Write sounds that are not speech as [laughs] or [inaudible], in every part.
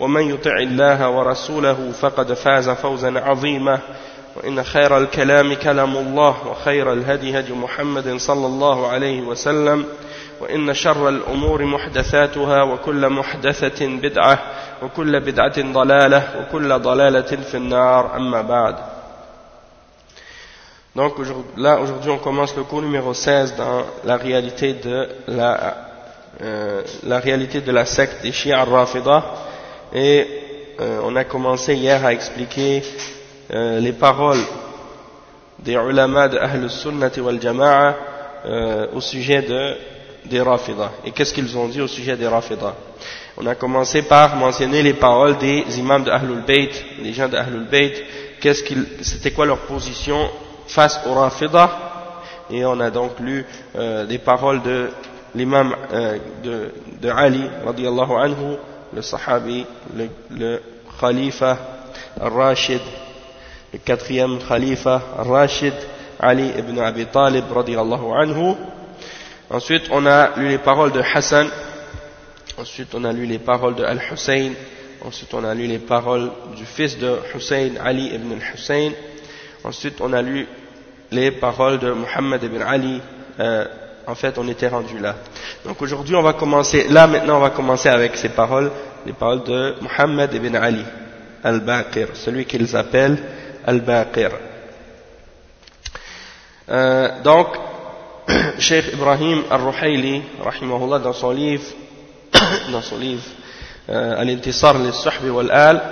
ومن يطع الله ورسوله فقد فاز فوزا عظيما. وإن خير الكلام كلام الله وخير الهدي هدي محمد صلى الله عليه وسلم. وإن شر الأمور محدثاتها وكل محدثة بدعة وكل بدعة ضلالة وكل ضلالة في النار. أما بعد. Donc là, aujourd'hui, on commence le cours numéro 16 dans la réalité de la, euh, la réalité de la secte des Shia al-Rafida. Et euh, on a commencé hier à expliquer euh, les paroles des ulama de Ahl sunnati wal Jama'a euh, au sujet de, des Rafida. Et qu'est-ce qu'ils ont dit au sujet des Rafida On a commencé par mentionner les paroles des imams de Ahlul Bayt, les gens de Ahlul Bayt, qu'est-ce c'était quoi leur position face aux Rafida et on a donc lu euh, des paroles de l'imam de, de, Ali radiallahu anhu le sahabi le, le khalifa al-Rashid le quatrième khalifa al-Rashid Ali ibn Abi Talib radiallahu anhu. Ensuite on a lu les paroles de Hassan. Ensuite on a lu les paroles de Al-Hussein. Ensuite on a lu les paroles du fils de Hussein Ali ibn al-Hussein. Ensuite, on a lu les paroles de Muhammad ibn Ali. Euh, en fait, on était rendu là. Donc aujourd'hui, on va commencer. Là, maintenant, on va commencer avec ces paroles, les paroles de Muhammad ibn Ali al-Baqir, celui qu'ils appellent al-Baqir. Euh, donc, [clears throat] Cheikh Ibrahim al-Ruhayli, rahimahullah, dans son livre, [clears throat] dans son livre, euh, Al-Intisar al-Suhbi wal-Al,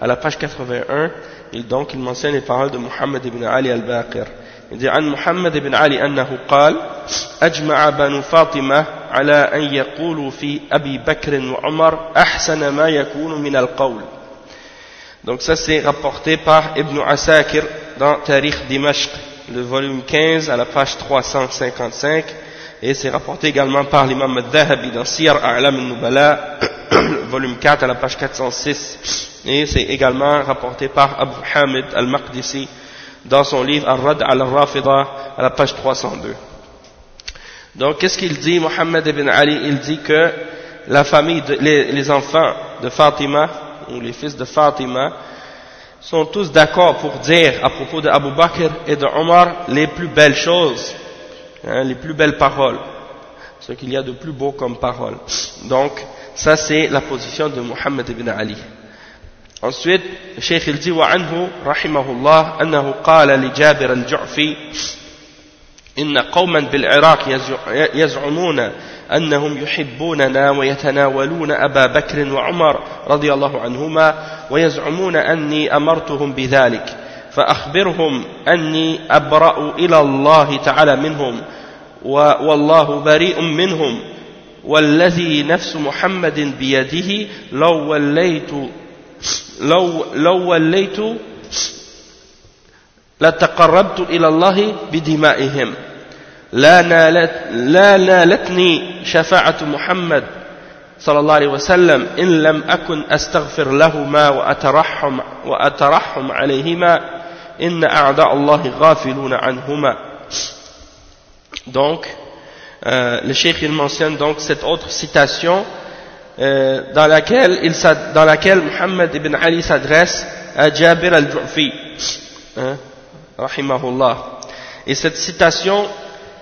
à la page 81, il donc il mentionne les paroles de Muhammad ibn Ali al-Baqir. Il dit عن محمد بن علي أنه قال أجمع بنو فاطمة على أن يقولوا في أبي بكر وعمر أحسن ما يكون من القول Donc ça c'est rapporté par Ibn Asakir dans Tarikh Dimashq, le volume 15 à la page 355 et c'est rapporté également par l'imam al-Dhahabi dans Siyar A'lam al-Nubala, volume 4 à la page 406 et c'est également rapporté par Abu Hamid al-Maqdisi dans son livre Al-Rad al-Rafida à la page 302. Donc qu'est-ce qu'il dit Mohammed ibn Ali? Il dit que la famille, les, enfants de Fatima ou les fils de Fatima sont tous d'accord pour dire à propos de Abu Bakr et de Omar les plus belles choses, hein, les plus belles paroles, ce qu'il y a de plus beau comme paroles. Donc ça c'est la position de Mohammed ibn Ali. Ensuite, le Cheikh il dit وعنه رحمه الله أنه قال لجابر الجعفي إن قوما بالعراق يزعمون أنهم يحبوننا ويتناولون أبا بكر وعمر رضي الله عنهما ويزعمون أني أمرتهم بذلك فأخبرهم أني أبرأ إلى الله تعالى منهم والله بريء منهم والذي نفس محمد بيده لو وليت لو لو وليت لتقربت إلى الله بدمائهم. لا نالت لا نالتني شفاعة محمد صلى الله عليه وسلم إن لم أكن أستغفر لهما وأترحم وأترحم عليهما إن أعداء الله غافلون عنهما. Donc, euh, le cheikh il mentionne donc cette autre citation euh, dans laquelle il dans laquelle Muhammad ibn Ali s'adresse à Jabir al-Ju'fi hein, rahimahullah. Et cette citation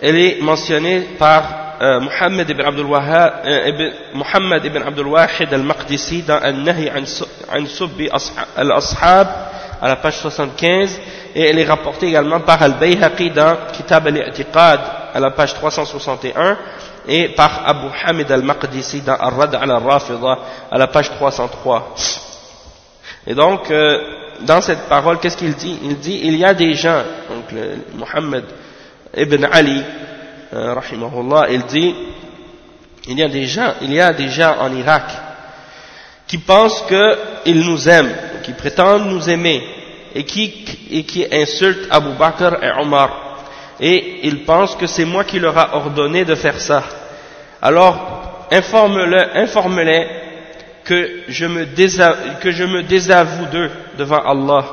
elle est mentionnée par euh, Muhammad ibn Abdul Wahhab euh, ibn, Muhammad ibn Abdul Wahid al-Maqdisi dans An-Nahi an Subbi al-Ashab à la page 75 et elle est rapportée également par Al-Bayhaqi dans Kitab al-I'tiqad à la page 361 et par Abu Hamid al-Maqdisi dans Ar-Rad al-Rafida à la page 303. Et donc, euh, dans cette parole, qu'est-ce qu'il dit? Il dit, il y a des gens, donc le, Muhammad ibn Ali, euh, il dit, il y a des gens, il y a des gens en Irak qui pensent qu'ils nous aiment, qui prétendent nous aimer, et qui, et qui insultent Abu Bakr et Omar. Et ils pensent que c'est moi qui leur a ordonné de faire ça. Alors, informe-les informe que je me que je me désavoue d'eux devant Allah.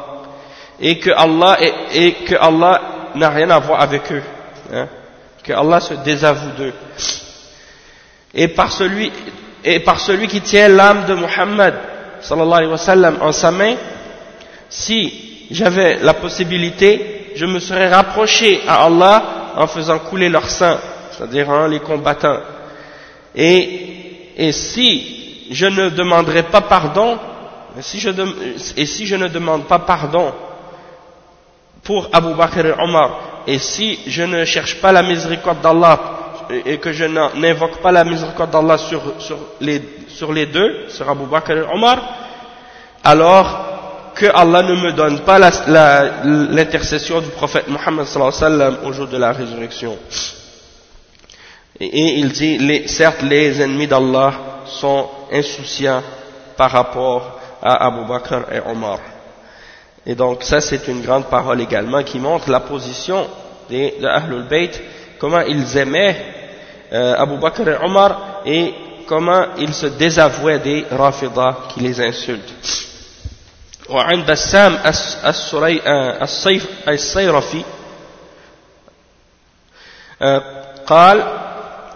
Et que Allah et, que Allah n'a rien à voir avec eux hein, que Allah se désavoue d'eux. Et par celui et par celui qui tient l'âme de Muhammad sallallahu alayhi wa sallam en sa main si j'avais la possibilité je me serais rapproché à Allah en faisant couler leur sang c'est-à-dire en les combattant et, si je ne demanderai pas pardon, et si je ne demande pas pardon pour Abu Bakr et Omar, et si je ne cherche pas la miséricorde d'Allah, et que je n'invoque pas la miséricorde d'Allah sur, les, deux, sur Abu Bakr et Omar, alors que Allah ne me donne pas l'intercession du prophète Muhammad au jour de la résurrection. Et, il dit, certes, les ennemis d'Allah sont insouciants par rapport à Abu Bakr et Omar. Et donc ça c'est une grande parole également qui montre la position des, de Ahlul Bayt, comment ils aimaient euh, Abu Bakr et Omar et comment ils se désavouaient des Rafidah qui les insultent. وعن بسام الصيرفي. قال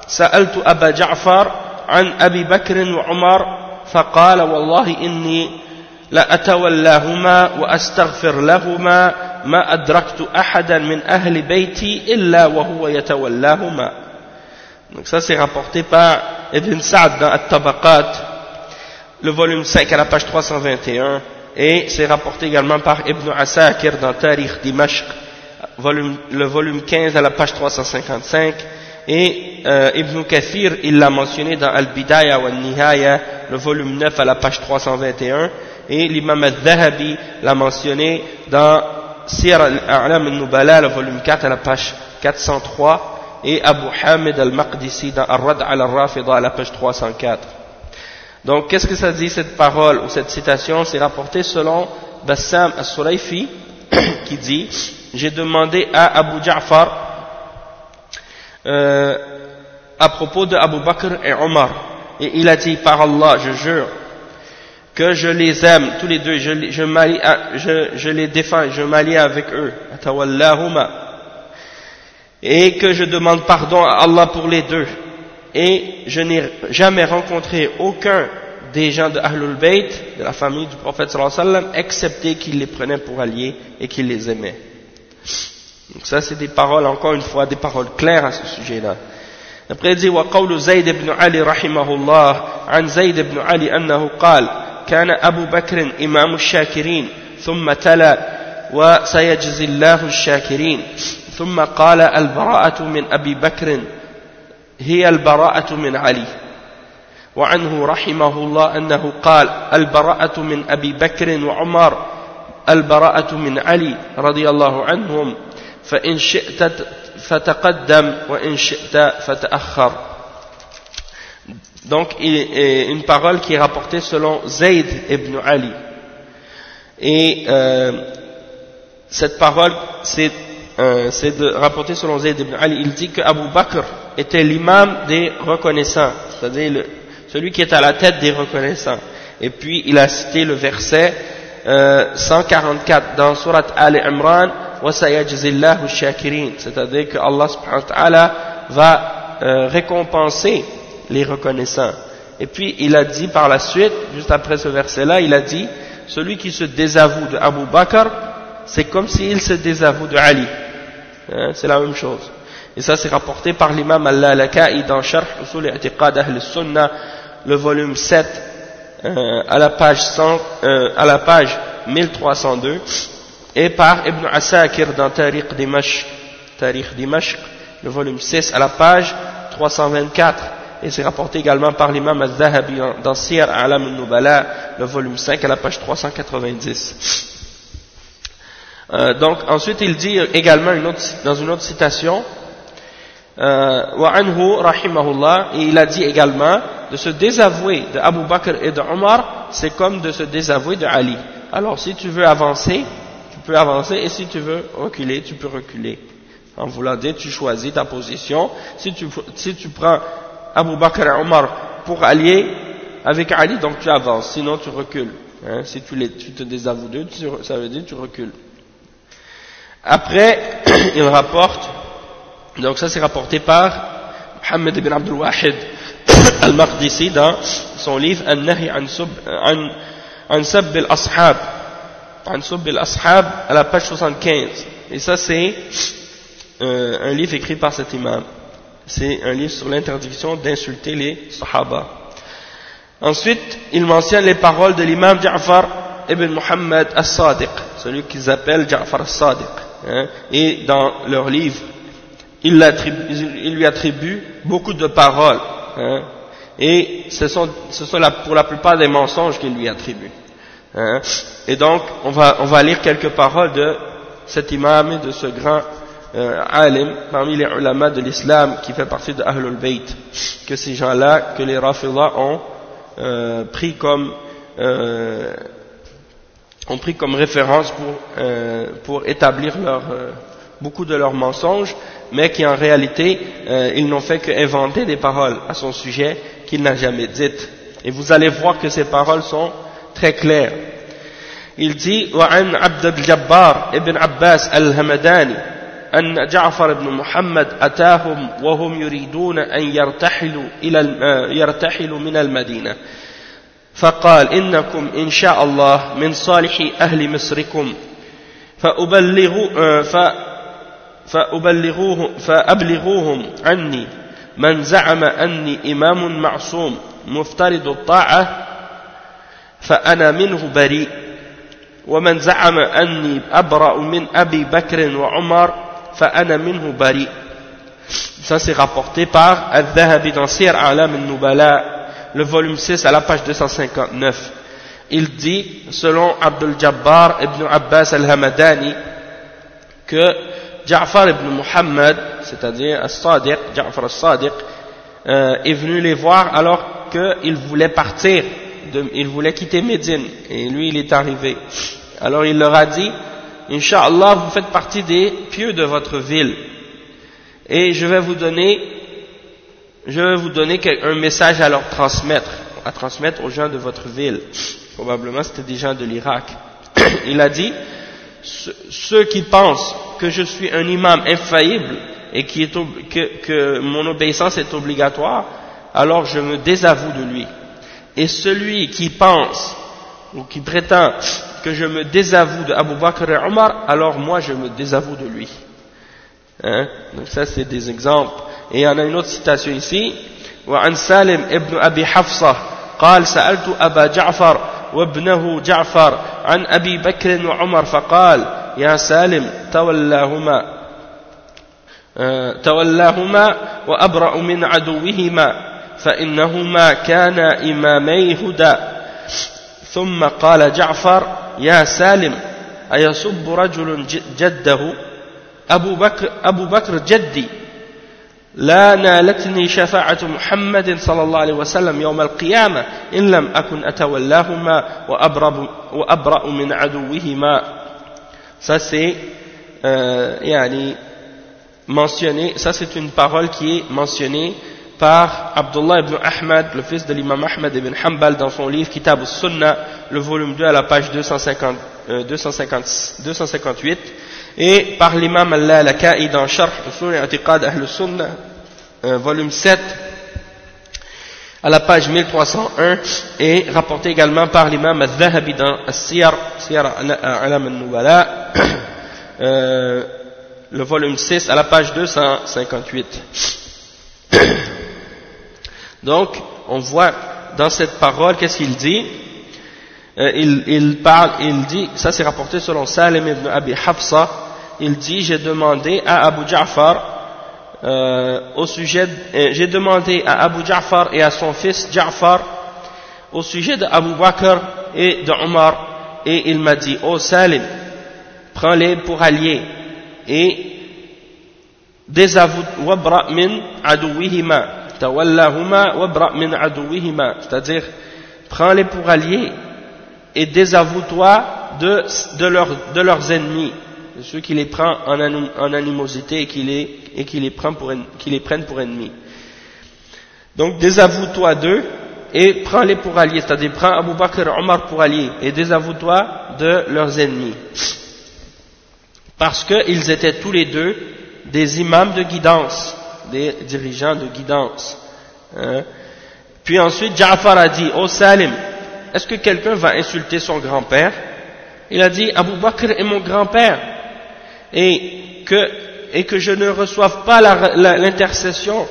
سألت أبا جعفر عن أبي بكر وعمر فقال والله إني لأتولاهما وأستغفر لهما ما أدركت أحدا من أهل بيتي إلا وهو يتولاهما. Donc ça c'est rapporté par Ibn Sa'd dans At-Tabaqat, le volume 5 à la page 321, et c'est rapporté également par Ibn Asakir dans Tarikh Dimashq, le volume 15 à la page 355, Et euh, Ibn Kathir, il l'a mentionné dans Al-Bidaya wa Nihaya, le volume 9 à la page 321. Et l'imam al-Dhahabi l'a mentionné dans Sir al-A'lam al-Nubala, le volume 4 à la page 403. Et Abu Hamid al-Maqdisi dans Ar-Rad al-Rafida à la page 304. Donc, qu'est-ce que ça dit cette parole ou cette citation? C'est rapporté selon Bassam al-Surayfi [coughs] qui dit J'ai demandé à Abu Ja'far euh, à propos de Abu Bakr et Omar. Et il a dit, par Allah, je jure, que je les aime, tous les deux, je les défends, je m'allie avec eux, et que je demande pardon à Allah pour les deux Et je n'ai jamais rencontré aucun des gens de Ahlul Bayt, de la famille du prophète sallallahu alayhi wa sallam, excepté qu'il les prenait pour alliés et qu'il les aimait. Donc ça c'est des paroles, encore une fois, des paroles claires à ce sujet-là. Après il dit, وقول زيد بن علي رحمه الله عن زيد بن علي أنه قال كان أبو بكر إمام الشاكرين ثم تلا وسيجزي الله الشاكرين ثم قال البراءة من أبي بكر هي البراءة من علي وعنه رحمه الله أنه قال البراءة من أبي بكر وعمر البراءة من علي رضي الله عنهم فإن شئت فتقدم وإن شئت فتأخر Donc, il est une parole qui est rapportée selon Zayd ibn Ali. Et euh, cette parole, c'est euh, rapporté selon Zayd ibn Ali. Il dit que Abu Bakr était l'imam des reconnaissants, c'est-à-dire celui qui est à la tête des reconnaissants. Et puis, il a cité le verset euh, 144 dans Surat Al-Imran c'est-à-dire que Allah subhanahu wa ta'ala va euh, récompenser les reconnaissants. Et puis il a dit par la suite, juste après ce verset-là, il a dit, celui qui se désavoue de Abu Bakr, c'est comme s'il se désavoue de Ali. Hein, c'est la même chose. Et ça c'est rapporté par l'imam Al-Laka'i dans Sharh Usul I'tiqad Ahl Sunnah, le volume 7, euh, à la page 100, euh, à la page 1302. et par Ibn Asakir dans Tariq Dimashq, Tariq Dimashq, le volume 6 à la page 324 et c'est rapporté également par l'imam al-Zahabi dans Siyar Alam al-Nubala, le volume 5 à la page 390. Euh, donc ensuite il dit également une autre, dans une autre citation, euh, rahimahullah, et il a dit également de se désavouer de Abu Bakr et de Omar, c'est comme de se désavouer de Ali. Alors si tu veux avancer, tu peux avancer, et si tu veux reculer, tu peux reculer. En voulant dire, tu choisis ta position. Si tu, si tu prends Abu Bakr et Omar pour allier avec Ali, donc tu avances, sinon tu recules. Hein, si tu, les, tu te désavoues d'eux, ça veut dire tu recules. Après, [clears throat] il rapporte, donc ça c'est rapporté par Mohammed ibn Abdul Wahid [coughs] al-Maqdisi dans son livre An-Nahi an Sub al-Ashab, an Sub al-Ashab à la page 75. Et ça c'est euh, un livre écrit par cet imam. C'est un livre sur l'interdiction d'insulter les Sahaba. Ensuite, il mentionne les paroles de l'imam Ja'far ibn Muhammad as-Sadiq, celui qu'ils appellent Ja'far as-Sadiq. Hein, et dans leur livre, il, lui attribue beaucoup de paroles. Hein, et ce sont, ce sont pour la plupart des mensonges qu'il lui attribue. Hein. Et donc, on va, on va lire quelques paroles de cet imam et de ce grand euh, alim parmi les ulama de l'islam qui fait partie de Ahlul Bayt, que ces gens-là, que les Rafidah ont euh, pris comme euh, ont pris comme référence pour, euh, pour établir leur, euh, beaucoup de leurs mensonges, mais qui en réalité, euh, ils n'ont fait qu'inventer des paroles à son sujet qu'il n'a jamais dites. Et vous allez voir que ces paroles sont très claires. Il dit, وعن عبد الجبار ابن عباس الهمداني أن جعفر بن محمد أتاهم وهم يريدون أن يرتحلوا, إلى يرتحلوا من المدينة فقال إنكم إن شاء الله من صالح أهل مصركم فأبلغوا فأبلغوه فأبلغوهم عني من زعم أني إمام معصوم مفترض الطاعة فأنا منه بريء ومن زعم أني أبرأ من أبي بكر وعمر فأنا منه بريء Ça c'est rapporté par Al-Dhahabi dans Sir Alam al-Nubala le volume 6 à la page 259. Il dit, selon Abdul Jabbar ibn Abbas al-Hamadani, que Ja'far ibn Muhammad, c'est-à-dire As-Sadiq, Ja'far As-Sadiq, euh, est venu les voir alors qu'il voulait partir, il voulait quitter Médine, et lui il est arrivé. Alors il leur a dit, Inch'Allah, vous faites partie des pieux de votre ville, et je vais vous donner je vais vous donner un message à leur transmettre, à transmettre aux gens de votre ville. Probablement c'était des gens de l'Irak. [coughs] Il a dit, ceux qui pensent que je suis un imam infaillible et qui est, que, que mon obéissance est obligatoire, alors je me désavoue de lui. Et celui qui pense ou qui prétend que je me désavoue de Abu Bakr et Omar, alors moi je me désavoue de lui. Hein? Donc ça c'est des exemples Et il y en a une autre citation ici. وعن سالم ابن أبي حفصة قال سألت أبا جعفر وابنه جعفر عن أبي بكر وعمر فقال يا سالم تولاهما تولاهما وأبرأ من عدوهما فإنهما كانا إمامي هدى. ثم قال جعفر يا سالم أيسب رجل جده أبو بكر, أبو بكر جدي لا نالتني شفاعة محمد صلى الله عليه وسلم يوم القيامة إن لم أكن أتولاهما وأبرأ من عدوهما ça c'est euh, yani, mentionné ça c'est une parole qui est mentionnée par Abdullah ibn Ahmad le fils de l'imam Ahmad ibn Hanbal dans son livre Kitab al-Sunnah le volume 2 à la page 250, euh, 250, 258 et par l'imam al-Laka'i dans Sharh Usul et Atiqad Ahl Sunnah, euh, volume 7, à la page 1301, et rapporté également par l'imam al-Zahabi dans As-Siyar, Siyar Alam al-Nubala, [coughs] euh, le volume 6, à la page 258. [coughs] Donc, on voit dans cette parole, qu'est-ce qu'il dit? Euh, il, il, parle, il dit, ça c'est rapporté selon Salim ibn Abi Hafsa, il dit, j'ai demandé à Abu Ja'far, euh, au sujet, euh, j'ai demandé à Abu Ja'far et à son fils Ja'far, au sujet d'Abu Bakr et de Omar, et il m'a dit, oh Salim, prends-les pour alliés, et désavoue, wabra min adouihima, tawallahuma wabra min adouihima, c'est-à-dire, prends-les pour alliés, et désavoue-toi de, de, leurs ennemis, ceux qui les prennent en, animosité et qui les, prennent pour, ennemis. Donc désavoue-toi d'eux et prends-les pour alliés, c'est-à-dire prends Abu Bakr Omar pour alliés et désavoue-toi de leurs ennemis. Parce qu'ils étaient tous les deux des imams de guidance, des dirigeants de guidance. Hein. Puis ensuite, Ja'far a dit, oh Salim, est-ce que quelqu'un va insulter son grand-père? Il a dit, Abu Bakr est mon grand-père, et que, et que je ne reçoive pas l'intercession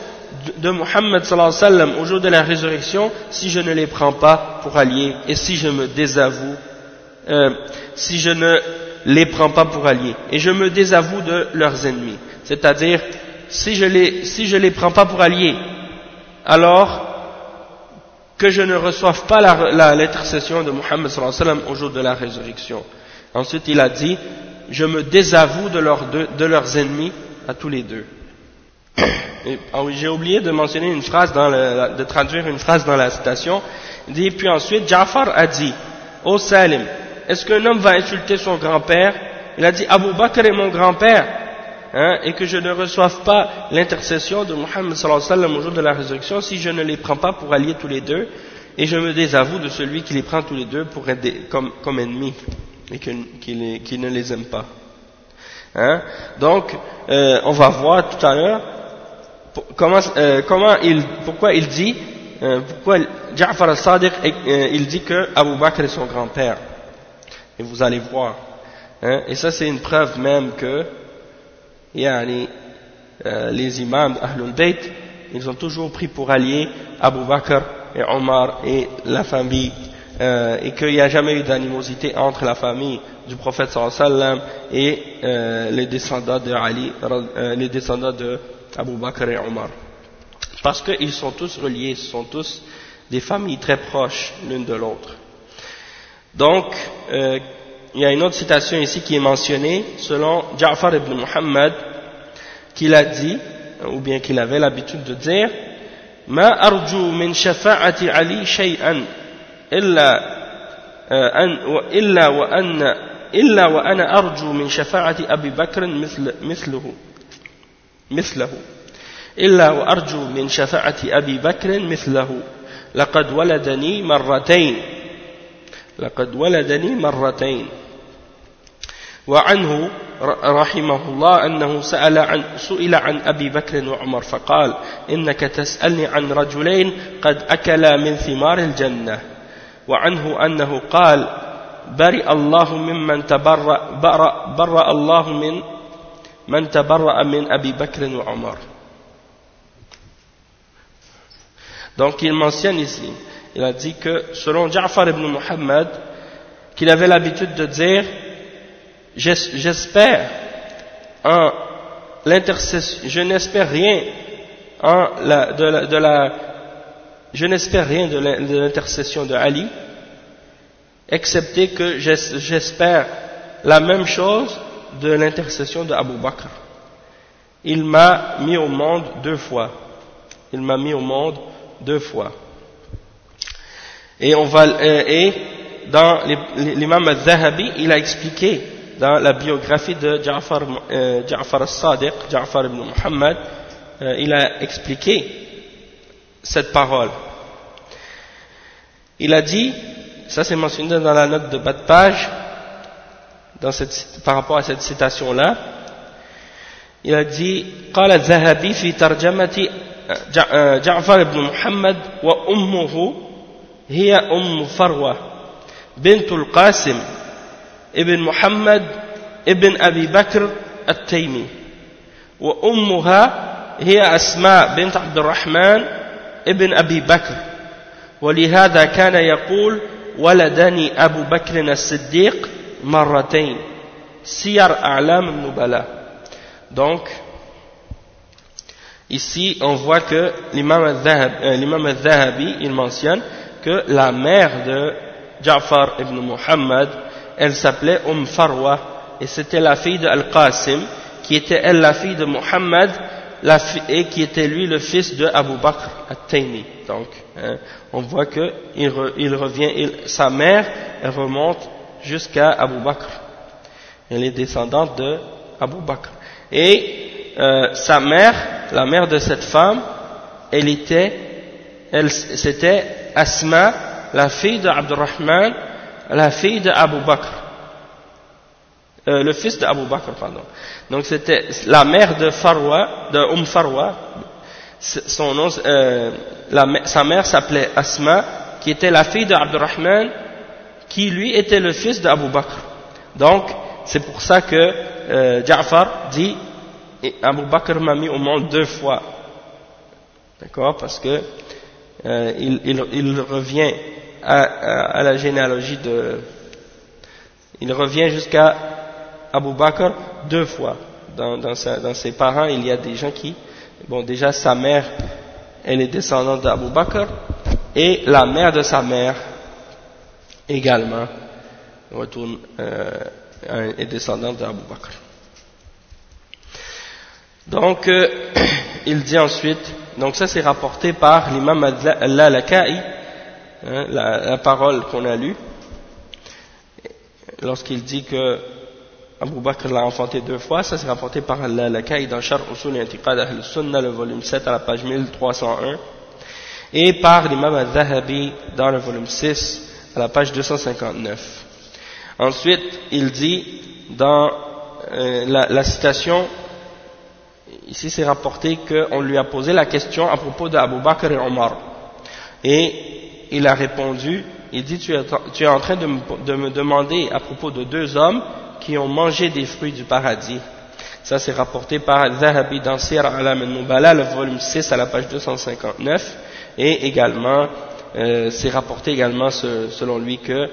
de Muhammad sallam au jour de la résurrection si je ne les prends pas pour alliés et si je me désavoue, euh, si je ne les prends pas pour alliés et je me désavoue de leurs ennemis. C'est-à-dire, si je les, si je les prends pas pour alliés, alors que je ne reçoive pas l'intercession de Muhammad sallam au jour de la résurrection. Ensuite, il a dit, je me désavoue de, leurs ennemis à tous les deux. Ah j'ai oublié de mentionner une phrase, dans de traduire une phrase dans la citation. Il dit, puis ensuite, Ja'far a dit, Ô Salim, est-ce qu'un homme va insulter son grand-père? Il a dit, Abu Bakr est mon grand-père, hein, et que je ne reçoive pas l'intercession de Muhammad sallallahu au jour de la résurrection si je ne les prends pas pour allier tous les deux, et je me désavoue de celui qui les prend tous les deux pour être comme, comme ennemis et qui, ne les aime pas. Hein? Donc, euh, on va voir tout à l'heure comment, euh, comment il, pourquoi il dit, euh, pourquoi Ja'far al-Sadiq, il dit que Abu Bakr est son grand-père. Et vous allez voir. Hein? Et ça, c'est une preuve même que les imams d'Ahlul Bayt, ils ont toujours pris pour alliés Abu Bakr et Omar et la famille euh, et qu'il n'y a jamais eu d'animosité entre la famille du prophète sallam et euh, les descendants de Ali, euh, les descendants de Abu Bakr et Omar. Parce qu'ils sont tous reliés, ce sont tous des familles très proches l'une de l'autre. Donc, il y a une autre citation ici qui est mentionnée selon Ja'far ibn Muhammad qu'il a dit, ou bien qu'il avait l'habitude de dire, Ma min shafa'ati Ali shay'an إلا أن إلا وأن إلا وأنا أرجو من شفاعة أبي بكر مثل مثله مثله. إلا وأرجو من شفاعة أبي بكر مثله. لقد ولدني مرتين. لقد ولدني مرتين. وعنه رحمه الله أنه سأل عن سئل عن أبي بكر وعمر فقال إنك تسألني عن رجلين قد أكلا من ثمار الجنة. وعنه أنه قال برئ الله ممن تبرأ برأ, برأ الله من من تبرأ من أبي بكر وعمر Donc il mentionne ici, il a dit que selon Ja'far ibn Muhammad, qu'il avait l'habitude de dire, j'espère en l'intercession, je n'espère rien en la, de, la, de la je n'espère rien de l'intercession de Ali, excepté que j'espère la même chose de l'intercession de Abu Bakr. Il m'a mis au monde deux fois. Il m'a mis au monde deux fois. Et dans l'imam al-Zahabi, il a expliqué dans la biographie de Ja'far, euh, Ja'far al-Sadiq, Ja'far ibn Muhammad, euh, il a expliqué cette parole. Il a dit, ça c'est mentionné dans la note de bas de page, dans cette, par rapport à cette citation-là, il a dit, قال الذهبي في ترجمة جعفر بن محمد وأمه هي أم فروة بنت القاسم ابن محمد ابن أبي بكر التيمي وأمها هي أسماء بنت عبد الرحمن ابن أبي بكر ولهذا كان يقول waladani Abu Bakr as-Siddiq marratayn siyar a'lam nubala donc ici on voit que l'imam al-Zahabi euh, il mentionne que la mère de Ja'far ibn Muhammad elle s'appelait Umm Farwa et c'était la fille de Al-Qasim qui était elle la fille de Muhammad et qui était lui le fils de Abu Bakr at-Taymi. Donc, hein, on voit que il, revient, sa mère, elle remonte jusqu'à Abu Bakr. Elle est descendante de Abu Bakr. Et euh, sa mère, la mère de cette femme, elle était, elle, c'était Asma, la fille de Abdurrahman, la fille de Abu Bakr. Euh, le fils d'Abu Bakr, pardon. Donc c'était la mère de Farwa, de Umm Farwa, son nom, euh, sa mère s'appelait Asma, qui était la fille d'Abdurrahman, qui lui était le fils d'Abu Bakr. Donc c'est pour ça que euh, Ja'far dit Abu Bakr m'a mis au monde deux fois. D'accord? Parce que euh, il, il, il, revient à, à, la généalogie de. Il revient jusqu'à Abu Bakr deux fois. Dans, ses parents, il y a des gens qui, bon, déjà sa mère, elle est descendante d'Abu Bakr, et la mère de sa mère également retourne, euh, est descendante d'Abu Bakr. Donc, euh, [clears throat] il dit ensuite, donc ça c'est rapporté par l'imam al-Laka'i, hein, la parole qu'on a lue, lorsqu'il dit que Abu Bakr l'a enfanté deux fois, ça c'est rapporté par Al-Lakai dans Char Usul Intiqad Ahl Sunnah, le volume 7 à la page 1301, et par l'imam al-Zahabi dans le volume 6 à la page 259. Ensuite, il dit dans euh, la, citation, ici c'est rapporté qu'on lui a posé la question à propos d'Abu Bakr et Omar. Et il a répondu, il dit tu es, en train de me demander à propos de deux hommes qui ont mangé des fruits du paradis. Ça, c'est rapporté par Zahabi dans Sir Alam al-Nubala, le volume 6 à la page 259. Et également, euh, c'est rapporté également selon lui que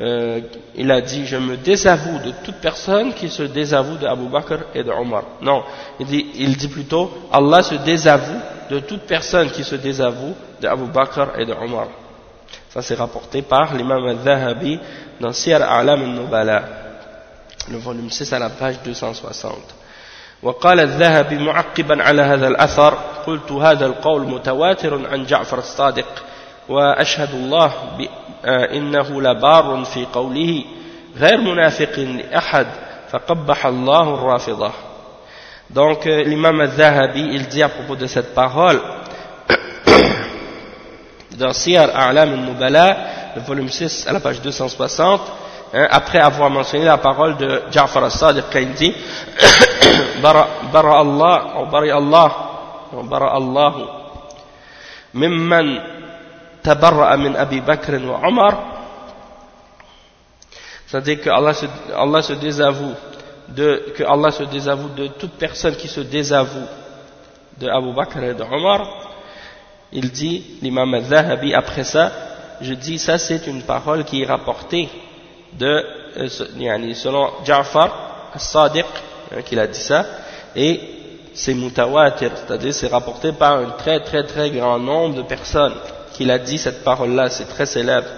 euh, il a dit je me désavoue de toute personne qui se désavoue d'Abu Bakr et de Omar. Non, il dit, plutôt Allah se désavoue de toute personne qui se désavoue d'Abu Bakr et de Omar. Ça c'est rapporté par l'imam al-Zahabi dans Sir Alam al-Nubala le volume 6 à la page 260 وقال الذهبي معقبا على هذا الأثر قلت هذا القول متواتر عن جعفر الصادق وأشهد الله إنه لبار في قوله غير منافق لأحد فقبح الله الرافضة. Donc l'imam al-Zahabi, il dit à propos de cette parole, [coughs] dans Siyar A'lam al-Nubala, le volume 6 à la page 260, hein, après avoir mentionné la parole de Ja'far al-Sadiq il dit [coughs] bara Allah ou Allah ou bara Allah mimman min Abi Bakr wa Omar c'est-à-dire que Allah se, Allah se désavoue de, que Allah se désavoue de toute personne qui se désavoue de Abu Bakr et de Omar il dit l'imam al-Zahabi après ça je dis ça c'est une parole qui est rapportée de, euh, selon Ja'far al-Sadiq, hein, qu'il a dit ça, et c'est mutawatir, c'est-à-dire c'est rapporté par un très très très grand nombre de personnes qu'il a dit cette parole-là, c'est très célèbre.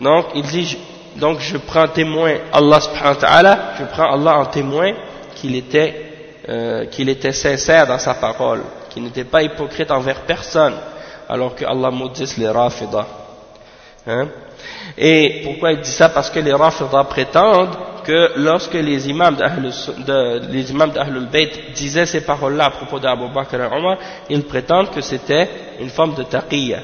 Donc il dit, donc je prends témoin Allah subhanahu wa ta'ala, je prends Allah en témoin qu'il était, euh, qu'il était sincère dans sa parole, qu'il n'était pas hypocrite envers personne, alors que Allah maudisse les rafidah. Hein et pourquoi il dit ça? Parce que les Rafidah prétendent que lorsque les imams d'Ahlul Bayt disaient ces paroles-là à propos d'Abu Bakr et Omar, ils prétendent que c'était une forme de taqiyya,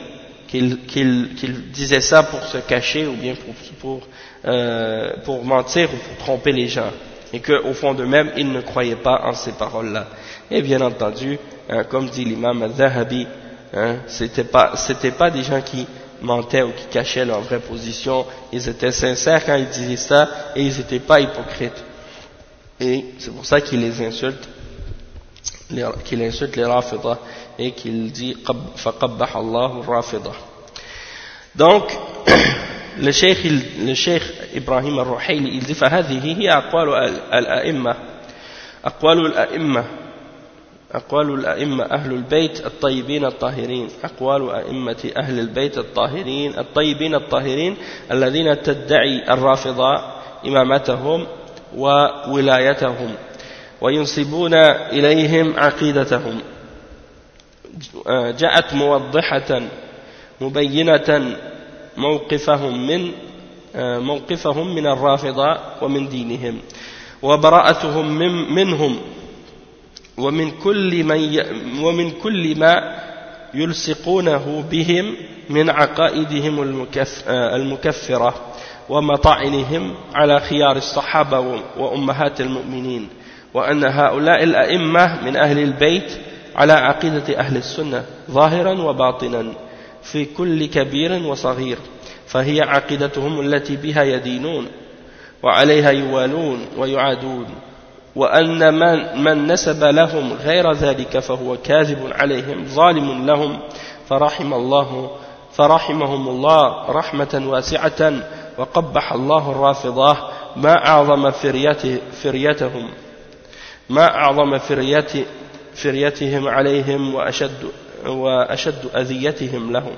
qu'ils disaient ça pour se cacher ou bien pour, euh, mentir ou pour tromper les gens. Et qu'au fond d'eux-mêmes, ils ne croyaient pas en ces paroles-là. Et bien entendu, hein, comme dit l'imam al-Zahabi, hein, c'était pas des gens qui mentaient ou qui cachaient leur vraie position, ils étaient sincères quand ils disaient ça et ils n'étaient pas hypocrites. Et c'est pour ça qu'ils les insultent, qu'il insulte les Rafidah et qu'il dit فَقَبَّحَ اللَّهُ الرَّافِضَةِ Donc, [clears throat] le cheikh, le cheikh Ibrahim al-Ruhayli, il dit فهذه هي أقوال الأئمة أقوال الأئمة أقوال الأئمة أهل البيت الطيبين الطاهرين. أقوال أئمة أهل البيت الطاهرين الطيبين الطاهرين الذين تدعي الرافضة إمامتهم وولايتهم وينسبون إليهم عقيدتهم. جاءت موضحة مبينة موقفهم من موقفهم من الرافضة ومن دينهم وبراءتهم من منهم. ومن كل من ومن كل ما يلصقونه بهم من عقائدهم المكفرة ومطاعنهم على خيار الصحابة وأمهات المؤمنين وأن هؤلاء الأئمة من أهل البيت على عقيدة أهل السنة ظاهرا وباطنا في كل كبير وصغير فهي عقيدتهم التي بها يدينون وعليها يوالون ويعادون. وأن من, من نسب لهم غير ذلك فهو كاذب عليهم ظالم لهم. فرحم الله فرحمهم الله رحمة واسعة وقبح الله الرافضة. ما أعظم فريته فريتهم ما أعظم فريت فريتهم عليهم وأشد, وأشد أذيتهم لهم.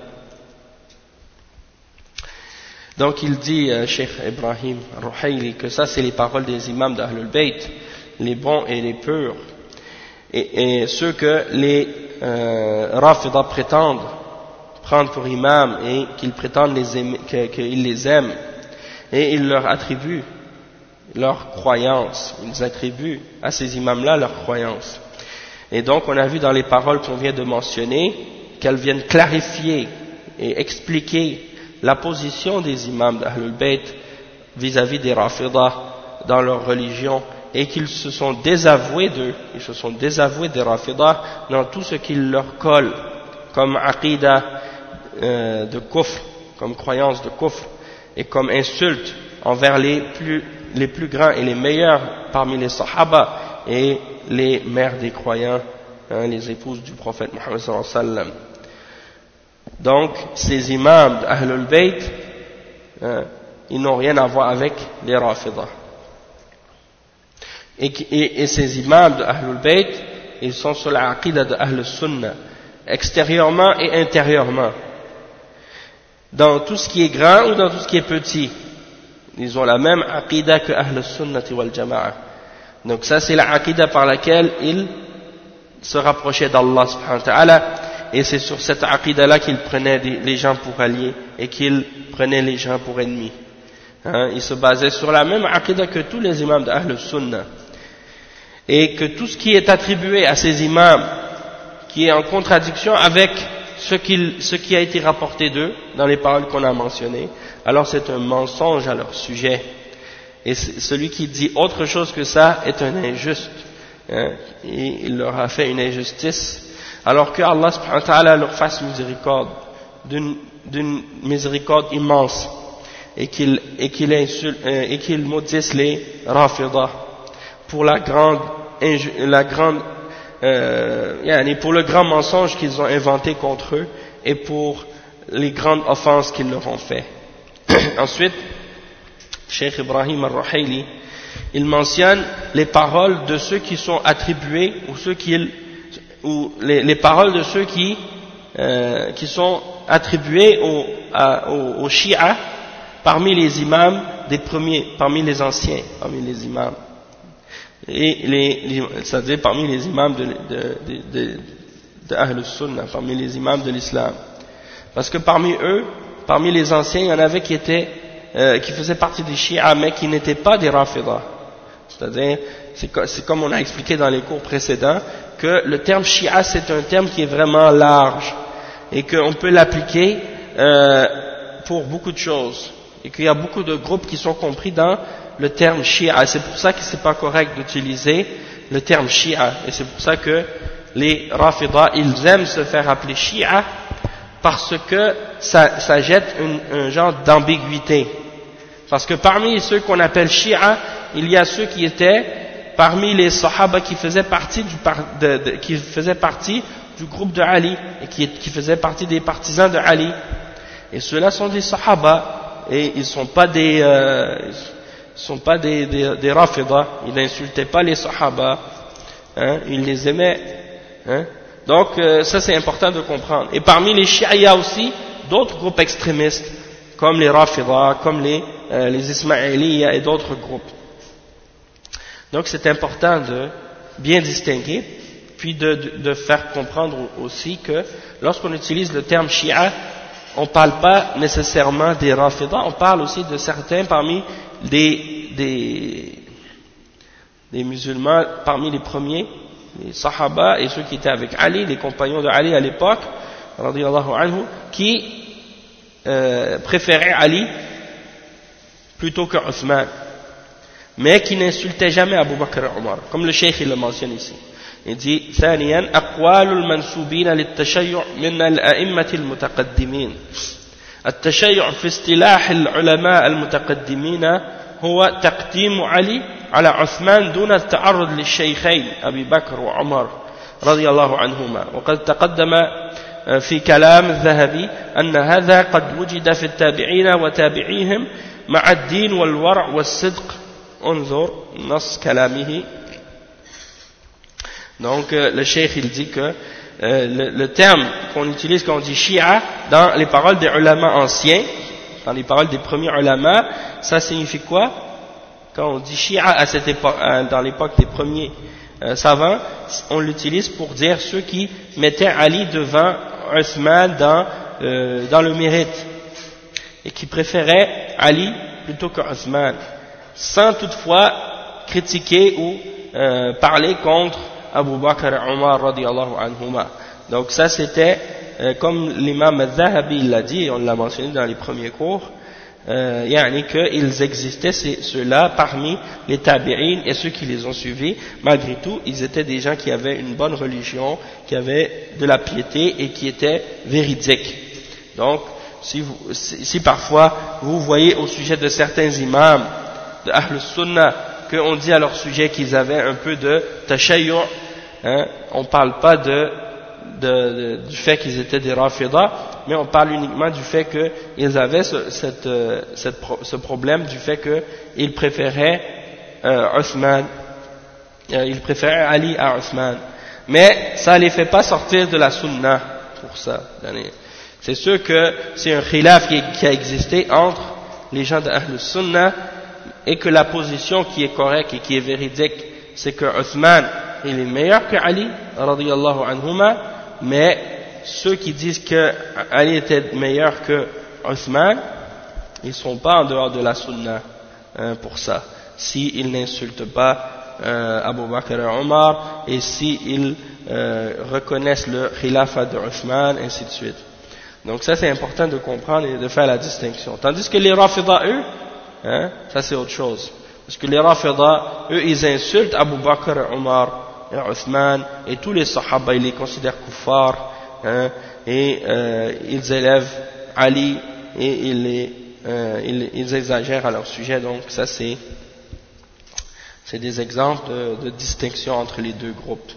Donc il dit, euh, Cheikh Ibrahim Ruhayli, que ça c'est les paroles des imams d'Ahlul Bayt, les bons et les purs, et, ceux que les euh, prétendent prendre pour imam et qu'ils prétendent qu'ils les aiment, et ils leur attribuent leur croyance, ils attribuent à ces imams-là leur croyance. Et donc on a vu dans les paroles qu'on vient de mentionner qu'elles viennent clarifier et expliquer la position des imams d'Ahlul Bayt vis-à-vis des Rafidah dans leur religion et qu'ils se sont désavoués d'eux, ils se sont désavoués des Rafidah dans tout ce qui leur colle comme aqidah euh, de kufr, comme croyance de kufr et comme insulte envers les plus, les plus grands et les meilleurs parmi les Sahaba et les mères des croyants, hein, les épouses du prophète Mohammed sallam. Donc, ces imams d'Ahlul Bayt, hein, ils n'ont rien à voir avec les Rafidah. Et, ces imams d'Ahlul Bayt, ils sont sur la aqidah d'Ahlul Sunnah, extérieurement et intérieurement. Dans tout ce qui est grand ou dans tout ce qui est petit. Ils ont la même aqidah que Ahlul Sunnah wal Jama'a. Donc ça c'est la par laquelle ils se rapprochaient d'Allah subhanahu wa ta'ala et c'est sur cette aqidah là qu'ils prenaient les gens pour alliés et qu'ils prenaient les gens pour ennemis. Hein, ils se basaient sur la même aqidah que tous les imams d'Ahl Sunnah. Et que tout ce qui est attribué à ces imams, qui est en contradiction avec ce, ce qui a été rapporté d'eux dans les paroles qu'on a mentionnées, alors c'est un mensonge à leur sujet. Et celui qui dit autre chose que ça est un injuste. Hein, et il leur a fait une injustice alors que Allah subhanahu wa ta'ala leur fasse miséricorde, d'une miséricorde immense, et qu'il euh, qu maudisse les rafidah pour la grande, la grande euh, pour le grand mensonge qu'ils ont inventé contre eux et pour les grandes offenses qu'ils leur ont fait. [clears throat] Ensuite, Cheikh Ibrahim al-Ruhayli, il mentionne les paroles de ceux qui sont attribués ou ceux qui ou les, les paroles de ceux qui, euh, qui sont attribués aux au, au Shia parmi les imams des premiers, parmi les anciens, parmi les imams. Et les, c'est-à-dire parmi les imams de, de, de, de Ahl Sunnah, parmi les imams de l'islam. Parce que parmi eux, parmi les anciens, il y en avait qui étaient, euh, qui faisaient partie des Shia, mais qui n'étaient pas des Rafidah. C'est-à-dire, c'est comme on a expliqué dans les cours précédents, que le terme Shia c'est un terme qui est vraiment large et qu'on peut l'appliquer euh, pour beaucoup de choses et qu'il y a beaucoup de groupes qui sont compris dans le terme Shia. C'est pour ça que c'est pas correct d'utiliser le terme Shia et c'est pour ça que les Rafidah ils aiment se faire appeler Shia parce que ça, ça jette un genre d'ambiguïté. Parce que parmi ceux qu'on appelle Shia, il y a ceux qui étaient parmi les Sahaba qui faisaient partie du, de, de, qui faisaient partie du groupe de Ali et qui, qui faisaient partie des partisans de Ali. Et ceux-là sont des Sahaba et ils sont pas des euh, sont pas des, des, des Rafida, ils n'insultaient pas les Sahaba, hein, ils les aimaient. Hein. Donc euh, ça c'est important de comprendre. Et parmi les Shia, il y a aussi d'autres groupes extrémistes, comme les Rafida, comme les, euh, les Ismaéliens et d'autres groupes. Donc c'est important de bien distinguer, puis de, de, faire comprendre aussi que lorsqu'on utilise le terme Shia, on ne parle pas nécessairement des Rafida, on parle aussi de certains parmi des, des, des musulmans, parmi les premiers, les Sahaba et ceux qui étaient avec Ali, les compagnons de Ali à l'époque, anhu, qui euh, préféraient Ali plutôt que Othman, mais qui n'insultaient jamais Abu Bakr et Omar, comme le cheikh il le mentionne ici. Il dit ثانيا أقوال المنسوبين للتشيع من الأئمة المتقدمين التشيع في اصطلاح العلماء المتقدمين هو تقديم علي على عثمان دون التعرض للشيخين أبي بكر وعمر رضي الله عنهما. وقد تقدم في كلام الذهبي أن هذا قد وجد في التابعين وتابعيهم مع الدين والورع والصدق. انظر نص كلامه. Donc le cheikh il dit que euh, le, terme qu'on utilise quand on dit shia dans les paroles des ulama anciens, dans les paroles des premiers ulama, ça signifie quoi? Quand on dit shia à cette époque, dans l'époque des premiers euh, savants, on l'utilise pour dire ceux qui mettaient Ali devant Uthman dans, euh, dans le mérite et qui préféraient Ali plutôt que sans toutefois critiquer ou parler contre Abu Bakr et Omar radiallahu anhuma. Donc ça c'était, euh, comme l'imam al-Zahabi l'a dit, on l'a mentionné dans les premiers cours, euh, yani qu'ils existaient ceux-là parmi les tabi'in et ceux qui les ont suivis, malgré tout, ils étaient des gens qui avaient une bonne religion, qui avaient de la piété et qui étaient véridiques. Donc, si, vous, si, parfois vous voyez au sujet de certains imams de Ahl Sunnah qu'on dit à leur sujet qu'ils avaient un peu de tashayyu', hein, on ne parle pas de, de, de, du fait qu'ils étaient des rafidah, mais on parle uniquement du fait qu'ils avaient ce, cette, cette, ce problème, du fait qu'ils préféraient euh, Othman, euh, ils préféraient Ali à Othman. Mais ça ne les fait pas sortir de la sunna pour ça. C'est sûr que c'est un khilaf qui, qui, a existé entre les gens de Ahl Sunnah et que la position qui est correcte et qui est véridique, c'est que Othman il est meilleur que Ali, anhuma, mais ceux qui disent que Ali était meilleur que Othman, ils ne sont pas en dehors de la sunna hein, pour ça. S'ils si n'insultent pas euh, Abu Bakr et Omar, et s'ils si euh, reconnaissent le khilafah de Othman, ainsi de suite. Donc ça c'est important de comprendre et de faire la distinction. Tandis que les Rafida, eux, hein, ça c'est autre chose. Parce que les Rafida, eux, ils insultent Abu Bakr Omar, et Othman, et tous les Sahaba, ils les considèrent kuffar, hein, et euh, ils élèvent Ali, et euh, ils, ils, exagèrent à leur sujet. Donc ça c'est des exemples de, distinction entre les deux groupes.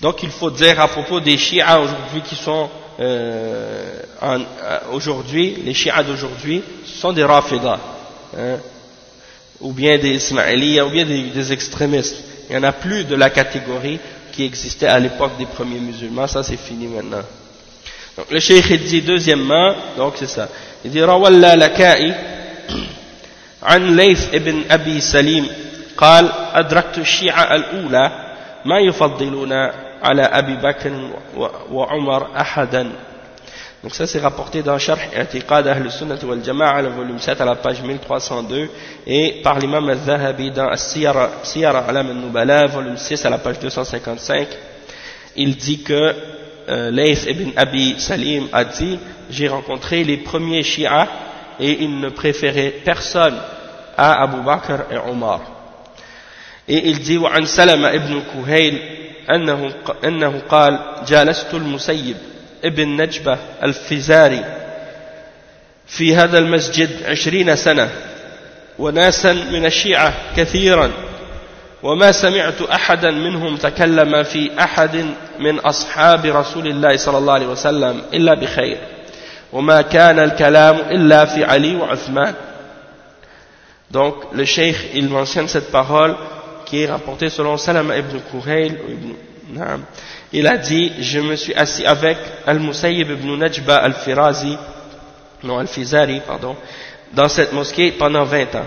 Donc il faut dire à propos des Shia aujourd'hui qui sont euh, aujourd'hui, les Shia d'aujourd'hui sont des Rafida, hein, ou bien des Ismaéliens, ou bien des, des extrémistes. Il n'y en a plus de la catégorie qui existait à l'époque des premiers musulmans, ça c'est fini maintenant. Donc le cheikh il dit deuxièmement, donc c'est ça, il dit روى لكائي عن ليث ابن أبي سليم قال أدركت الشيعة الأولى ما يفضلون على أبي بكر وعمر أحدا Donc ça c'est rapporté dans Sharh I'tiqad Ahl Sunnah wal Jama'a, le volume 7 à la page 1302, et par l'imam al-Zahabi dans Siyar Alam al-Nubala, volume 6 à la page 255, il dit que euh, Layth ibn Abi Salim a dit, j'ai rencontré les premiers Shia et ils ne préféraient personne à Abu Bakr et Omar. Et il dit, وعن سلمة ابن كهيل أنه, أنه قال جالست المسيب ابن نجبة الفزاري في هذا المسجد عشرين سنة وناسا من الشيعة كثيرا وما سمعت أحدا منهم تكلم في أحد من أصحاب رسول الله صلى الله عليه وسلم إلا بخير وما كان الكلام إلا في علي وعثمان. Donc le cheikh il mentionne cette parole qui est rapportée selon Salama ibn Kuhayl il a dit je me suis assis avec Al-Musayyib ibn Najba al-Firazi non Al-Fizari pardon dans cette mosquée pendant 20 ans.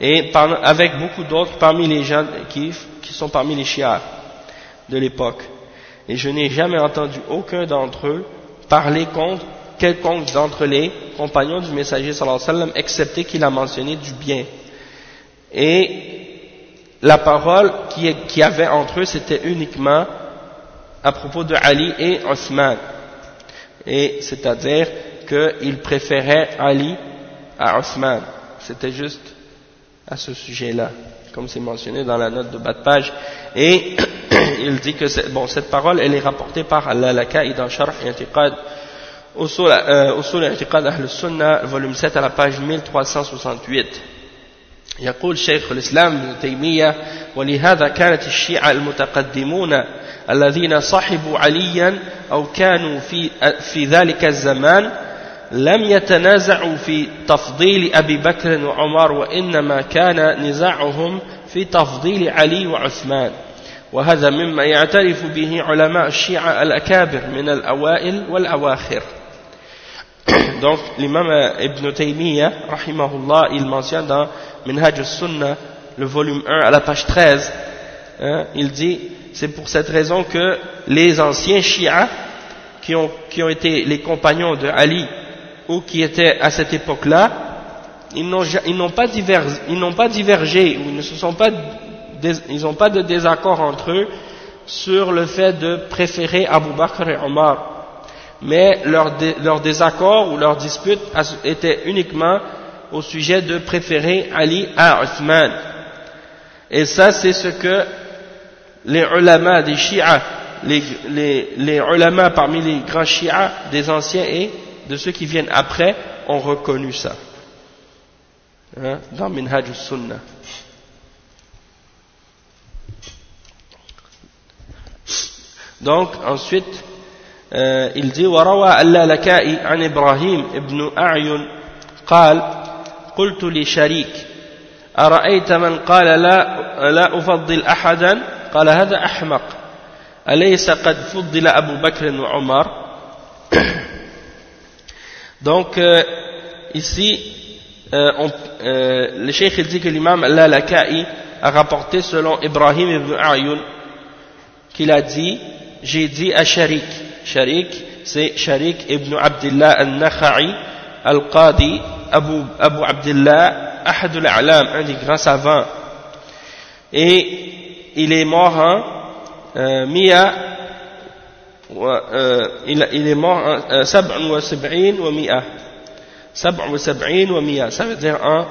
Et avec beaucoup d'autres parmi les gens qui, qui sont parmi les chiites de l'époque. Et je n'ai jamais entendu aucun d'entre eux parler contre quelconque d'entre les compagnons du messager sallallahu alayhi wa sallam, excepté qu'il a mentionné du bien. Et la parole qui, qui avait entre eux, c'était uniquement à propos de Ali et Osman. Et c'est-à-dire qu'ils préféraient Ali à Osman. C'était juste à ce sujet-là, comme c'est mentionné dans la note de bas de page. Et [clears throat] il dit que cette parole, elle est rapportée par Al-Laka'i dans Sharh Intiqad, Usul euh, Intiqad Ahl Sunnah, volume 7, à la page 1368. يقول شيخ الإسلام ابن تيمية ولهذا كانت الشيعة المتقدمون الذين صحبوا عليا أو كانوا في, في ذلك الزمان لم يتنازعوا في تفضيل أبي بكر وعمر وإنما كان نزاعهم في تفضيل علي وعثمان. وهذا مما يعترف به علماء الشيعة الأكابر من الأوائل والأواخر. Donc, l'imam Ibn Taymiyyah, rahimahullah, il mentionne dans Minhaj al-Sunnah, le volume 1, à la page 13, hein, il dit, c'est pour cette raison que les anciens chiites, qui ont, qui ont été les compagnons de Ali, ou qui étaient à cette époque-là, ils n'ont pas, pas divergé, ou ils ne se sont pas, ils n'ont pas de désaccord entre eux sur le fait de préférer Abu Bakr et Omar mais leur, leur désaccord ou leur dispute était uniquement au sujet de préférer Ali à Uthman. Et ça, c'est ce que les ulama des Shia, les, les, les ulama parmi les grands Shia des anciens et de ceux qui viennent après, ont reconnu ça. Hein, dans Minhaj sunnah Donc, ensuite, آه، il وروى اللالكائي عن إبراهيم ابن أعين قال قلت لشريك أرأيت من قال لا, لا أفضل أحدا قال هذا أحمق أليس قد فضل أبو بكر وعمر donc euh, ici euh, on, euh, le cheikh il dit que l'imam al-Laka'i a rapporté selon Ibrahim ibn A'yun qu'il a dit j'ai dit à Sharik Sharik, c'est Sharik ibn Abdullah al-Nakha'i al-Qadi, Abu, Abu Abdullah, Ahadul A'lam, un des grands savants. Et il est mort en euh, Mia, euh, il, est mort en euh, Sab'un wa Sab'in wa Mia. Sab'un wa Sab'in wa Mia, ça veut dire en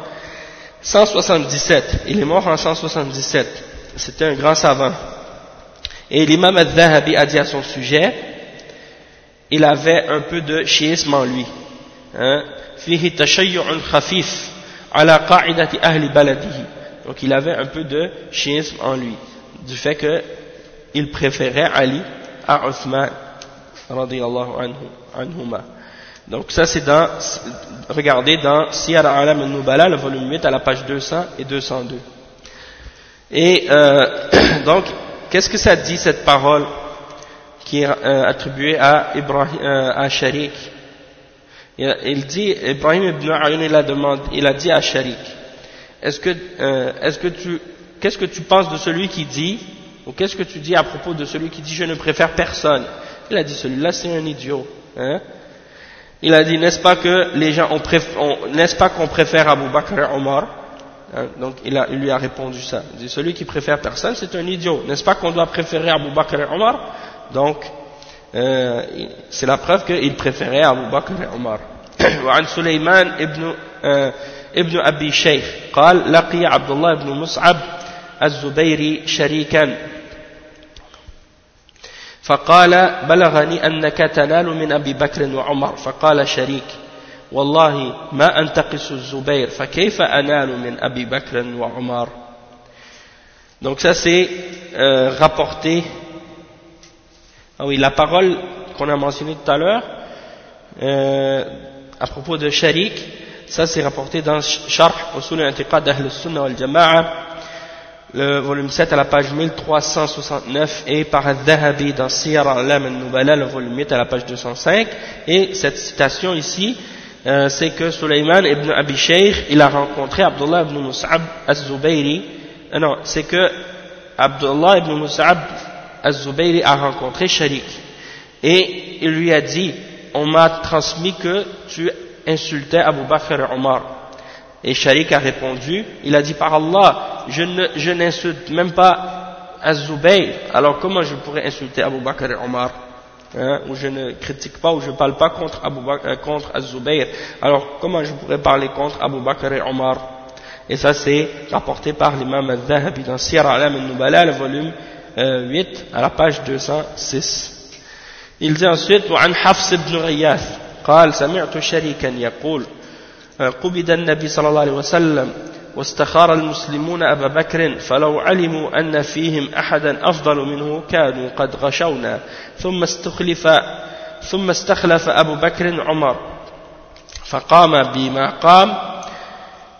177. Il est mort en 177. C'était un grand savant. Et l'imam al-Zahabi a dit à son sujet, il avait un peu de chiisme en lui. Hein. Donc il avait un peu de chiisme en lui, du fait qu'il préférait Ali à Uthman, anhuma. Donc ça c'est dans, regardez dans Siyar Alam al-Nubala, le volume 8 à la page 200 et 202. Et euh, [coughs] donc, qu'est-ce que ça dit cette parole? Qui est euh, attribué à, Ibrahim, euh, à Sharik. Il, dit, Ibrahim ibn Ayun, il a, demandé, il a dit à Sharik, est-ce que, euh, est-ce que tu, qu'est-ce que tu penses de celui qui dit, ou qu'est-ce que tu dis à propos de celui qui dit je ne préfère personne? Il a dit celui-là c'est un idiot. Hein? Il a dit n'est-ce pas que les gens ont, n'est-ce pas qu'on préfère Abu Bakr et Omar? Hein? Donc il, a, il, lui a répondu ça. Il dit celui qui préfère personne c'est un idiot. N'est-ce pas qu'on doit préférer Abu Bakr et Omar? donc euh, c'est la preuve qu'il préférait Abu Bakr et Omar وعن سليمان ابن ابن أبي شيخ قال لقي عبد الله بن مصعب الزبيري شريكا فقال بلغني أنك تنال من أبي بكر وعمر فقال شريك والله ما أنتقص الزبير فكيف أنال من أبي بكر وعمر donc ça c'est euh, rapporté ah oui, la parole qu'on a mentionnée tout à l'heure, euh, à propos de Sharik, ça c'est rapporté dans Sharh Usul al-Intiqad d'Ahl Sunnah wal Jama'a, le volume 7 à la page 1369 et par Al-Dhahabi dans Siyar al-Alam al-Nubala, le volume 8 à la page 205. Et cette citation ici, euh, c'est que Sulaiman ibn Abi Shaykh, il a rencontré Abdullah ibn Mus'ab al-Zubayri. Euh, non, c'est que Abdullah ibn Mus'ab al-Zubayri a rencontré Sharik. Et il lui a dit, on m'a transmis que tu insultais Abu Bakr et Omar. Et Sharik a répondu, il a dit par Allah, je n'insulte même pas Az-Zubayr, alors comment je pourrais insulter Abu Bakr et Omar hein, Ou je ne critique pas, ou je ne parle pas euh, contre Az-Zubayr, alors comment je pourrais parler contre Abu Bakr et Omar? Et ça c'est rapporté par l'imam Al-Zahabi dans Alam al-Nubala, le volume 8, euh, à la page 206. Il dit ensuite وعن حفص بن غياث قال سمعت شريكا يقول قبض النبي صلى الله عليه وسلم واستخار المسلمون أبا بكر فلو علموا أن فيهم أحدا أفضل منه كانوا قد غشونا ثم استخلف ثم استخلف أبو بكر عمر فقام بما قام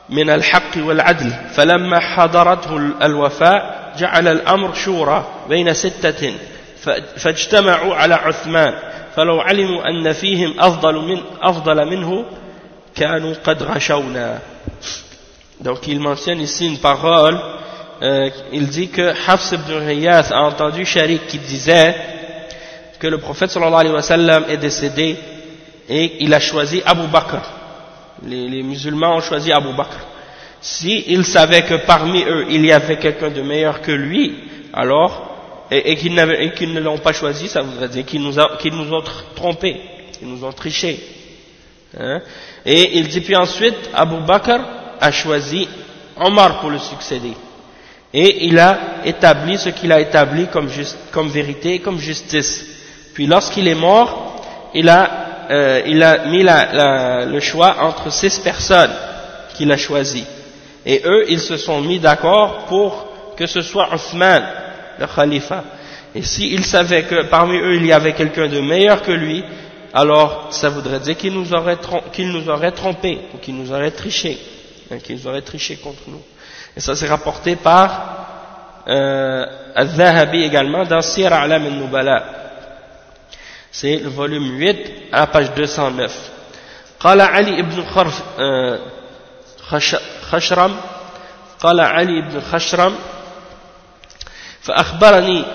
من الحق والعدل فلما حضرته الوفاء جعل الأمر شورى بين ستة فاجتمعوا على عثمان فلو علموا أن فيهم أفضل, من أفضل منه كانوا قد غشونا Donc il mentionne ici une parole, euh, il dit que Hafs ibn Ghiyath a entendu Sharik qui disait que le prophète sallallahu alayhi wa sallam est décédé et il a choisi Abu Bakr. Les, musulmans ont choisi Abu Bakr. S'ils il savait que parmi eux il y avait quelqu'un de meilleur que lui, alors et, qu'ils ne l'ont pas choisi, ça voudrait dire qu'ils nous, ont trompés, qu'ils nous ont triché. Hein. Et il dit puis ensuite, Abu Bakr a choisi Omar pour le succéder. Et il a établi ce qu'il a établi comme, comme vérité, comme justice. Puis lorsqu'il est mort, il a, euh, il a mis le choix entre six personnes qu'il a choisies. Et eux, ils se sont mis d'accord pour que ce soit Othman le khalifa. Et s'il savait que parmi eux il y avait quelqu'un de meilleur que lui, alors ça voudrait dire qu'il nous aurait, qu'il nous aurait trompé, ou qu'il nous aurait triché, hein, qu'il nous aurait triché contre nous. Et ça c'est rapporté par euh, Al-Zahabi également dans Sir Alam al-Nubala. C'est le volume 8 à page 209. قال علي بن خشرم قال علي بن خشرم فأخبرني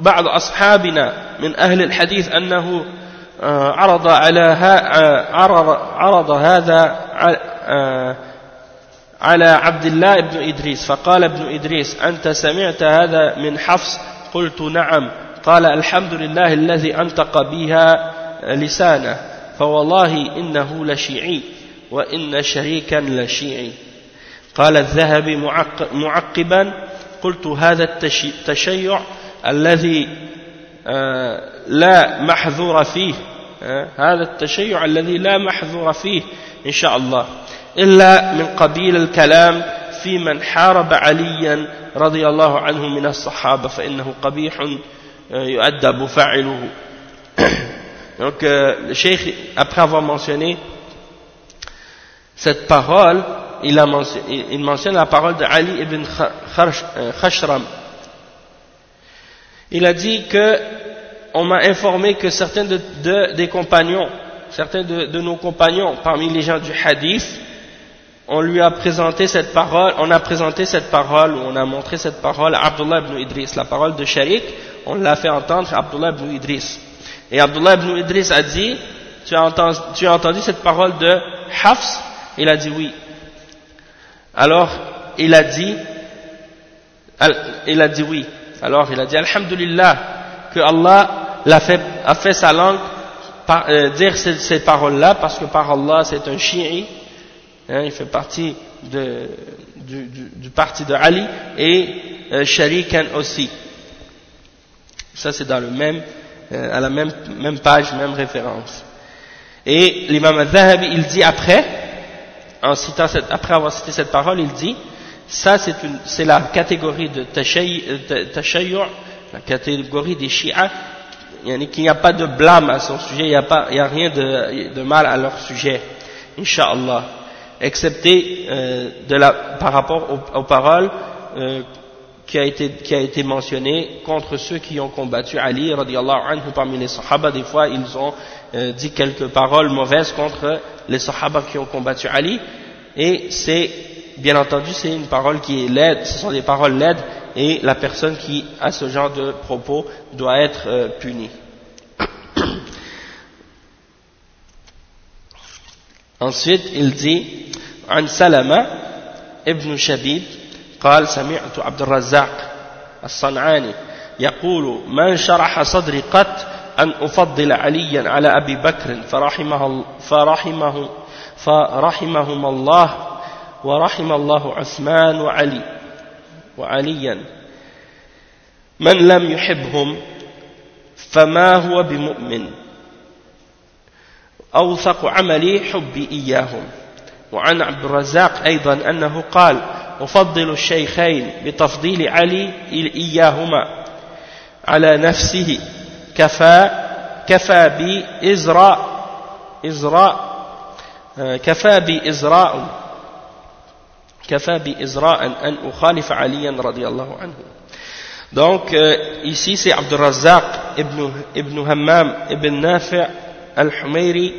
بعض أصحابنا من أهل الحديث أنه آه، عرض على آه، عرض هذا آه، على عبد الله بن إدريس. فقال ابن إدريس أنت سمعت هذا من حفص؟ قلت نعم. قال الحمد لله الذي أنطق بها لسانه فوالله إنه لشيعي وإن شريكا لشيعي. قال الذهبي معقبا قلت هذا التشيع الذي لا محذور فيه هذا التشيع الذي لا محذور فيه إن شاء الله. إلا من قبيل الكلام في من حارب عليا رضي الله عنه من الصحابة فإنه قبيح يؤدب فاعله [coughs] Donc, euh, le cheikh, après avoir mentionné cette parole, il, a mentionné, il mentionne la parole de Ali ibn Khashram. Il a dit que on m'a informé que certains de, de, des compagnons, certains de, de, nos compagnons parmi les gens du hadith, on lui a présenté cette parole, on a présenté cette parole, on a montré cette parole à Abdullah ibn Idris, la parole de Sharik, on l'a fait entendre à Abdullah ibn Idris. Et Abdullah ibn Idris a dit, tu as entendu, cette parole de Hafs? Il a dit oui. Alors, il a dit, il a dit oui. Alors, il a dit, Alhamdulillah, que Allah a fait, a fait sa langue euh, dire ces, paroles-là, parce que par Allah, c'est un chi'i, hein, il fait partie du, parti de Ali, et euh, Sharikan aussi. Ça, c'est dans le même, euh, à la même, page, même référence. Et l'imam al-Zahabi, il dit après, en citant cette, après avoir cité cette parole, il dit ça c'est la catégorie de tashayyu, la catégorie des chiites qu'il n'y a pas de blâme à son sujet, il n'y a, rien de, mal à leur sujet, Inch'Allah, excepté euh, par rapport aux, paroles euh, qui a été, qui a été contre ceux qui ont combattu Ali, radiallahu anhu, parmi les sahaba, des fois ils ont euh, dit quelques paroles mauvaises contre les sahaba qui ont combattu Ali, et c'est, bien entendu, c'est une parole qui est laide, ce sont des paroles laides, et la personne qui a ce genre de propos doit être punie. Ensuite, il dit, عن سلمة ابن شبيب قال سمعت عبد الرزاق الصنعاني يقول من شرح صدري قط أن أفضل عليا على أبي بكر فرحمه فرحمه فرحمهم الله ورحم الله عثمان وعلي وعليا. من لم يحبهم فما هو بمؤمن؟ أوثق عملي حبي إياهم. وعن عبد الرزاق أيضا أنه قال أفضل الشيخين بتفضيل علي إياهما على نفسه. كفى كفى بي إزراء إزراء كفى بي إزراء كفى بي إزراء أن أخالف عليا رضي الله عنه. Donc euh, ici c'est Abdurrazzaq ibn, ibn Hammam ibn Nafi' al-Humayri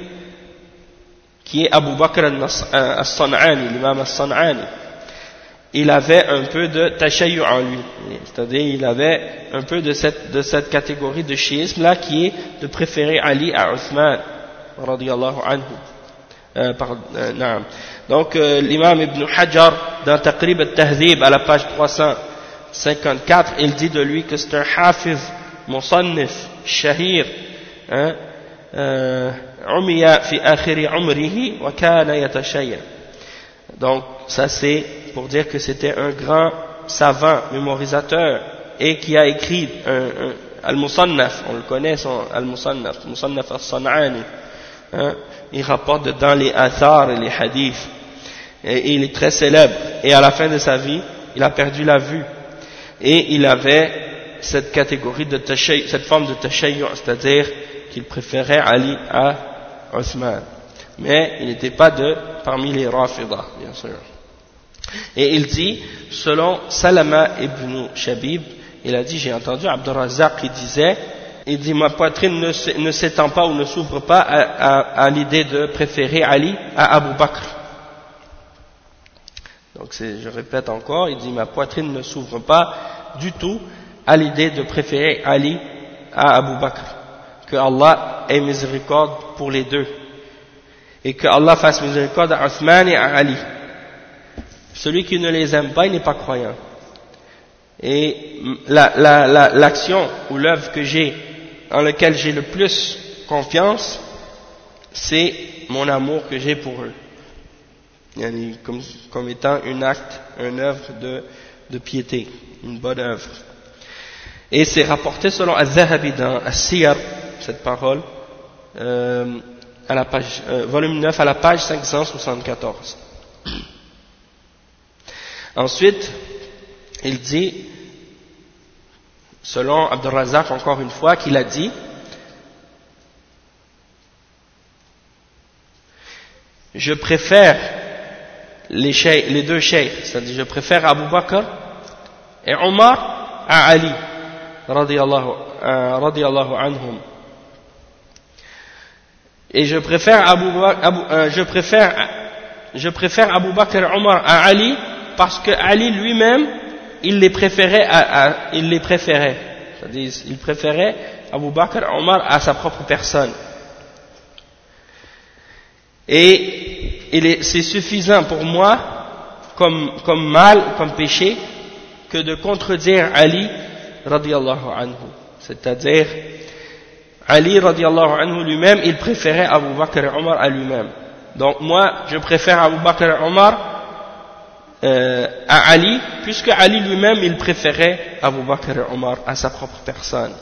qui est Abu Bakr al-San'ani, l'imam al-San'ani. il avait un peu de tashayyu en lui. C'est-à-dire, il avait un peu de cette, de cette catégorie de chiisme là qui est de préférer Ali à Uthman, anhu. Euh, euh, Donc, euh, l'imam Ibn Hajar, dans Taqrib al-Tahdhib, à la page 354, il dit de lui que c'est un hafiz, musannif, shahir, hein, fi akhiri umrihi wa kana yatashayya. Donc, ça c'est pour dire que c'était un grand savant, mémorisateur, et qui a écrit un, Al-Musannaf, on le connaît, son Al-Musannaf, Musannaf al-San'ani, hein, il rapporte dans les athars et les hadiths, et il est très célèbre, et à la fin de sa vie, il a perdu la vue, et il avait cette catégorie de cette forme de tashayyu, c'est-à-dire qu'il préférait Ali à Othman, mais il n'était pas de parmi les Rafidah, bien sûr. Et il dit, selon Salama ibn Shabib, il a dit, j'ai entendu Abdurrazzaq qui disait, il dit, ma poitrine ne s'étend pas ou ne s'ouvre pas à, l'idée de préférer Ali à Abu Bakr. Donc je répète encore, il dit, ma poitrine ne s'ouvre pas du tout à l'idée de préférer Ali à Abu Bakr. Que Allah ait miséricorde pour les deux. Et que Allah fasse miséricorde à Uthman et à Ali. Celui qui ne les aime pas, il n'est pas croyant. Et l'action la, la, ou l'œuvre que j'ai, en laquelle j'ai le plus confiance, c'est mon amour que j'ai pour eux. Comme, étant un acte, une œuvre de, de piété, une bonne œuvre. Et c'est rapporté selon Al-Zahabi dans As-Siyar, cette parole, euh, à la page, euh, volume 9 à la page 574. Ensuite, il dit, selon Abdurrazak encore une fois, qu'il a dit, je préfère les, deux cheikhs, c'est-à-dire je préfère Abu Bakr et Omar à Ali, radiallahu, euh, anhum. Et je préfère Abu, Abu euh, je préfère, je préfère Abu Bakr Omar à Ali parce que Ali lui-même, il les préférait, à, il les préférait. C'est-à-dire, il préférait Abu Bakr Omar à sa propre personne. Et c'est suffisant pour moi, comme, comme mal, comme péché, que de contredire Ali radiallahu anhu. C'est-à-dire, Ali radiallahu anhu lui-même, il préférait Abu Bakr Omar à lui-même. Donc moi, je préfère Abu Bakr Omar euh, à Ali, puisque Ali lui-même, il préférait Abu Bakr et Omar à sa propre personne.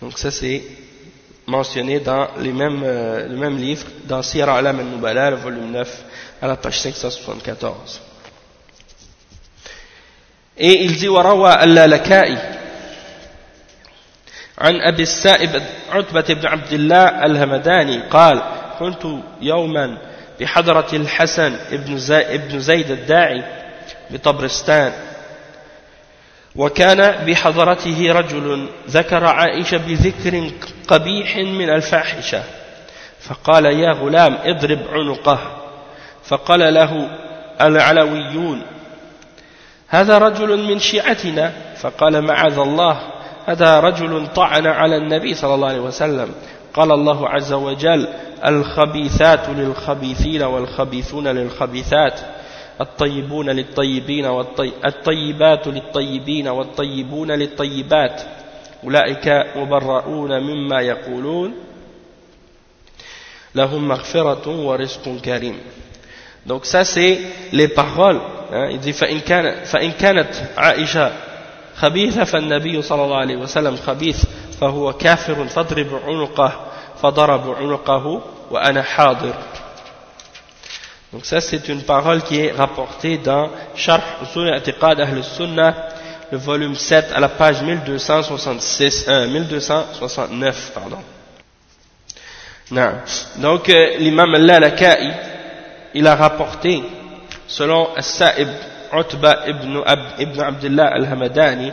Donc ça c'est mentionné dans les mêmes, euh, le même livre, dans Sierra Alam al-Nubala, le volume 9, à la page 574. Et il dit, وروى اللالكائي عن أبي السائب عتبة بن عبد الله الهمداني قال كنت يوما بحضرة الحسن بن زيد الداعي بطبرستان وكان بحضرته رجل ذكر عائشة بذكر قبيح من الفاحشة فقال يا غلام اضرب عنقه. فقال له العلويون هذا رجل من شيعتنا. فقال معاذ الله. هذا رجل طعن على النبي صلى الله عليه وسلم قال الله عز وجل الخبيثات للخبيثين والخبيثون للخبيثات الطيبون للطيبين الطيبات للطيبين والطيبون للطيبات أولئك مبرؤون مما يقولون لهم مغفرة ورزق كريم Donc ça c'est les paroles. Hein. Il dit فإن كانت عائشة خبيثة فالنبي صلى الله عليه وسلم خبيث فهو كافر فاضرب عنقه فضرب عنقه وأنا حاضر Donc ça c'est une parole qui est rapportée dans Sharh Usul I'tiqad Ahl Sunnah, le volume 7 à la page 1266, euh, 1269. Pardon. Non. Donc euh, l'imam Al-Laka'i, il a rapporté, selon As-Sa'ib Utba ibn, Abdullah Al-Hamadani,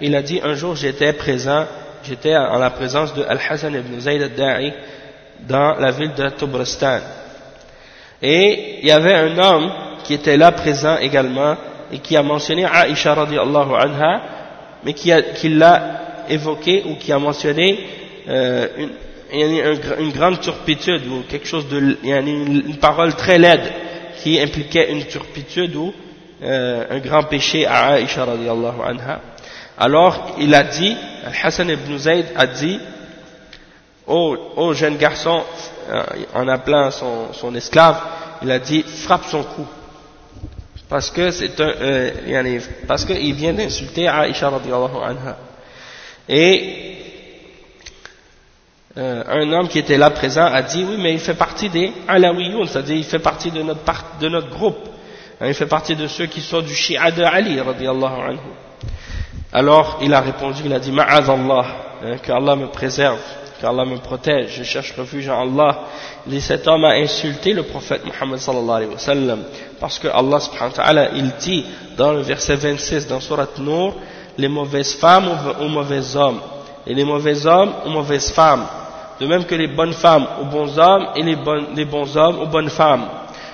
il a dit un jour j'étais présent, j'étais en la présence de Al-Hassan ibn Zayd al-Da'i dans la ville de Tubristan. Et il y avait un homme qui était là présent également et qui a mentionné Aisha radiallahu anha, mais qui, l'a évoqué ou qui a mentionné euh, une, une, grande turpitude ou quelque chose de, une, une parole très laide qui impliquait une turpitude ou euh, un grand péché à Aisha radiallahu anha. Alors il a dit, Al-Hassan ibn Zayd a dit, oh, oh jeune garçon, euh, en appelant son, son, esclave, il a dit frappe son cou. Parce que c'est un, euh, parce qu'il vient d'insulter Aisha radiallahu anha. Et euh, un homme qui était là présent a dit oui mais il fait partie des Alawiyoun, c'est-à-dire il fait partie de notre, de notre groupe. Hein, il fait partie de ceux qui sont du Shia de Ali radiallahu anhu. Alors il a répondu, il a dit Ma'adallah, hein, que Allah me préserve qu'Allah me protège, je cherche refuge en Allah. Et cet homme a insulté le prophète Muhammad sallallahu alayhi wa parce que Allah subhanahu wa ta'ala, il dit dans le verset 26 dans Surat Nour, les mauvaises femmes aux mauvais hommes, et les mauvais hommes aux mauvaises femmes, de même que les bonnes femmes aux bons hommes et les, les bons hommes aux bonnes femmes.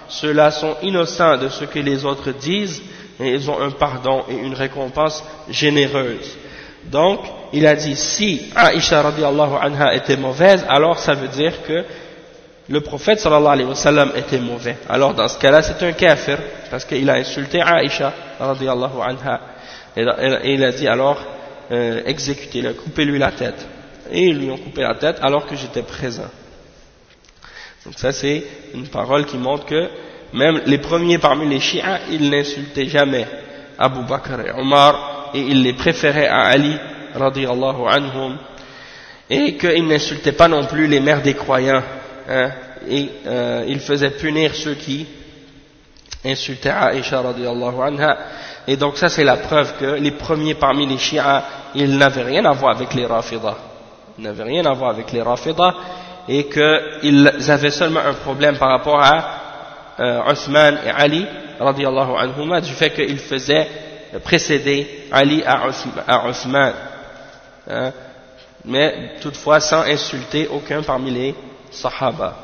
Ceux-là sont innocents de ce que les autres disent, et ils ont un pardon et une récompense généreuse. Donc, il a dit, si Aisha radiallahu anha était mauvaise, alors ça veut dire que le prophète sallallahu alayhi wa sallam était mauvais. Alors dans ce cas-là, c'est un kafir, parce qu'il a insulté Aisha radiallahu anha. Et, il a dit alors, euh, exécutez-le, coupez-lui la tête. Et ils lui ont coupé la tête alors que j'étais présent. Donc ça c'est une parole qui montre que même les premiers parmi les chiites, ils n'insultaient jamais Abu Bakr et Omar et il les préférait à Ali radiallahu anhum. Et qu'il n'insultait pas non plus les mères des croyants hein, et euh, il faisait punir ceux qui insultaient Aisha radiallahu anha. Et donc ça c'est la preuve que les premiers parmi les chiites ils n'avaient rien à voir avec les rafidah ils n'avaient rien à voir avec les rafidah et qu'ils avaient seulement un problème par rapport à euh, Othman et Ali radiallahu anhuma du fait qu'ils faisaient précéder Ali à Othman, hein, mais toutefois sans insulter aucun parmi les Sahaba.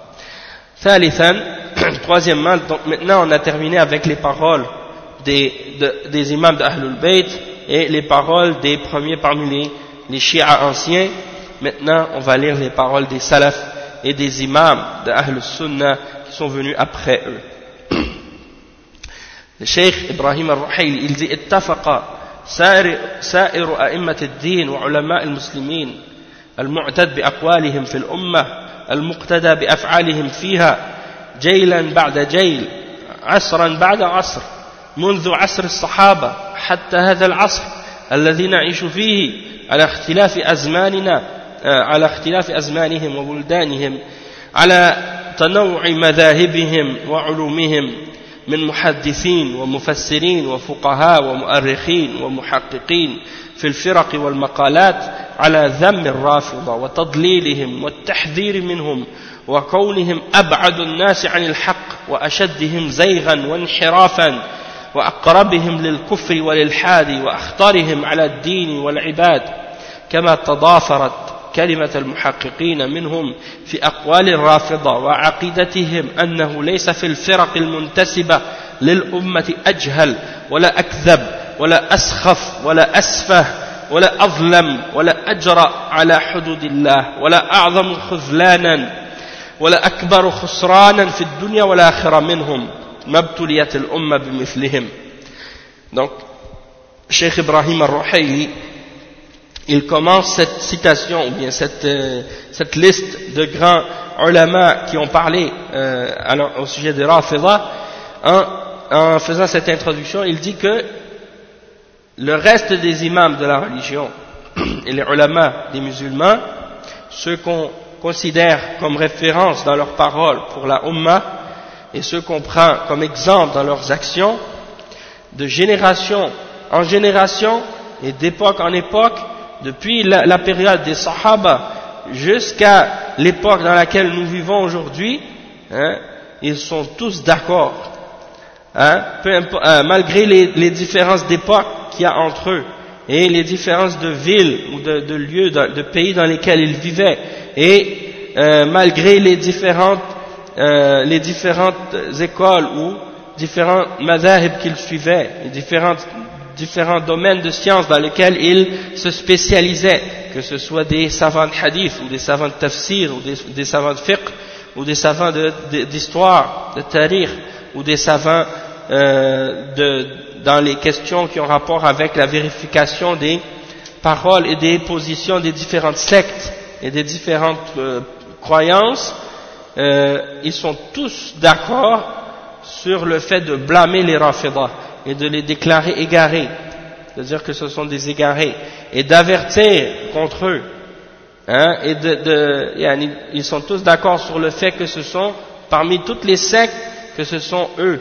[clears throat] troisièmement, donc maintenant on a terminé avec les paroles des, des imams d'Ahlul Bayt et les paroles des premiers parmi les, les anciens. Maintenant, on va lire les paroles des salafs et des imams d'Ahlul Sunnah qui sont venus après eux. الشيخ إبراهيم الرحيلي il dit اتفق سائر أئمة الدين وعلماء المسلمين المعتد بأقوالهم في الأمة المقتدى بأفعالهم فيها جيلا بعد جيل عصرا بعد عصر منذ عصر الصحابة حتى هذا العصر الذي نعيش فيه على اختلاف أزماننا على اختلاف أزمانهم وبلدانهم على تنوع مذاهبهم وعلومهم من محدثين ومفسرين وفقهاء ومؤرخين ومحققين في الفرق والمقالات على ذم الرافضة وتضليلهم والتحذير منهم وكونهم أبعد الناس عن الحق وأشدهم زيغا وانحرافا وأقربهم للكفر والإلحاد وأخطرهم على الدين والعباد كما تضافرت كلمة المحققين منهم في أقوال الرافضة وعقيدتهم أنه ليس في الفرق المنتسبة للأمة أجهل ولا أكذب ولا أسخف ولا أسفه ولا أظلم ولا أجرأ على حدود الله ولا أعظم خذلانا ولا أكبر خسرانا في الدنيا والآخرة منهم ما ابتليت الأمة بمثلهم. Donc Cheikh Ibrahim al-Ruhayli il commence cette citation ou bien cette, euh, cette liste de grands ulama qui ont parlé euh, alors, au sujet de Rafida. En, en faisant cette introduction il dit que le reste des imams de la religion [clears throat] et les ulama des musulmans ceux qu'on considère comme référence dans leurs paroles pour la Ummah et ceux qu'on prend comme exemple dans leurs actions, de génération en génération et d'époque en époque, depuis la, période des Sahaba jusqu'à l'époque dans laquelle nous vivons aujourd'hui, hein, ils sont tous d'accord, hein, euh, malgré les, différences d'époque qu'il y a entre eux et les différences de villes ou de, de lieux, de, de, pays dans lesquels ils vivaient, et euh, malgré les différentes, euh, les différentes écoles ou différents madhahib qu'ils suivaient, les différentes, différents domaines de sciences dans lesquels ils se spécialisaient, que ce soit des savants de hadith ou des savants de tafsir ou des, savants de fiqh ou des savants d'histoire, de, de, ou des savants euh, de, dans les questions qui ont rapport avec la vérification des paroles et des positions des différentes sectes et des différentes euh, croyances, euh, ils sont tous d'accord sur le fait de blâmer les Rafidah et de les déclarer égarés, c'est-à-dire que ce sont des égarés, et d'avertir contre eux. Hein, et de, de, ils sont tous d'accord sur le fait que ce sont, parmi toutes les sectes, que ce sont eux,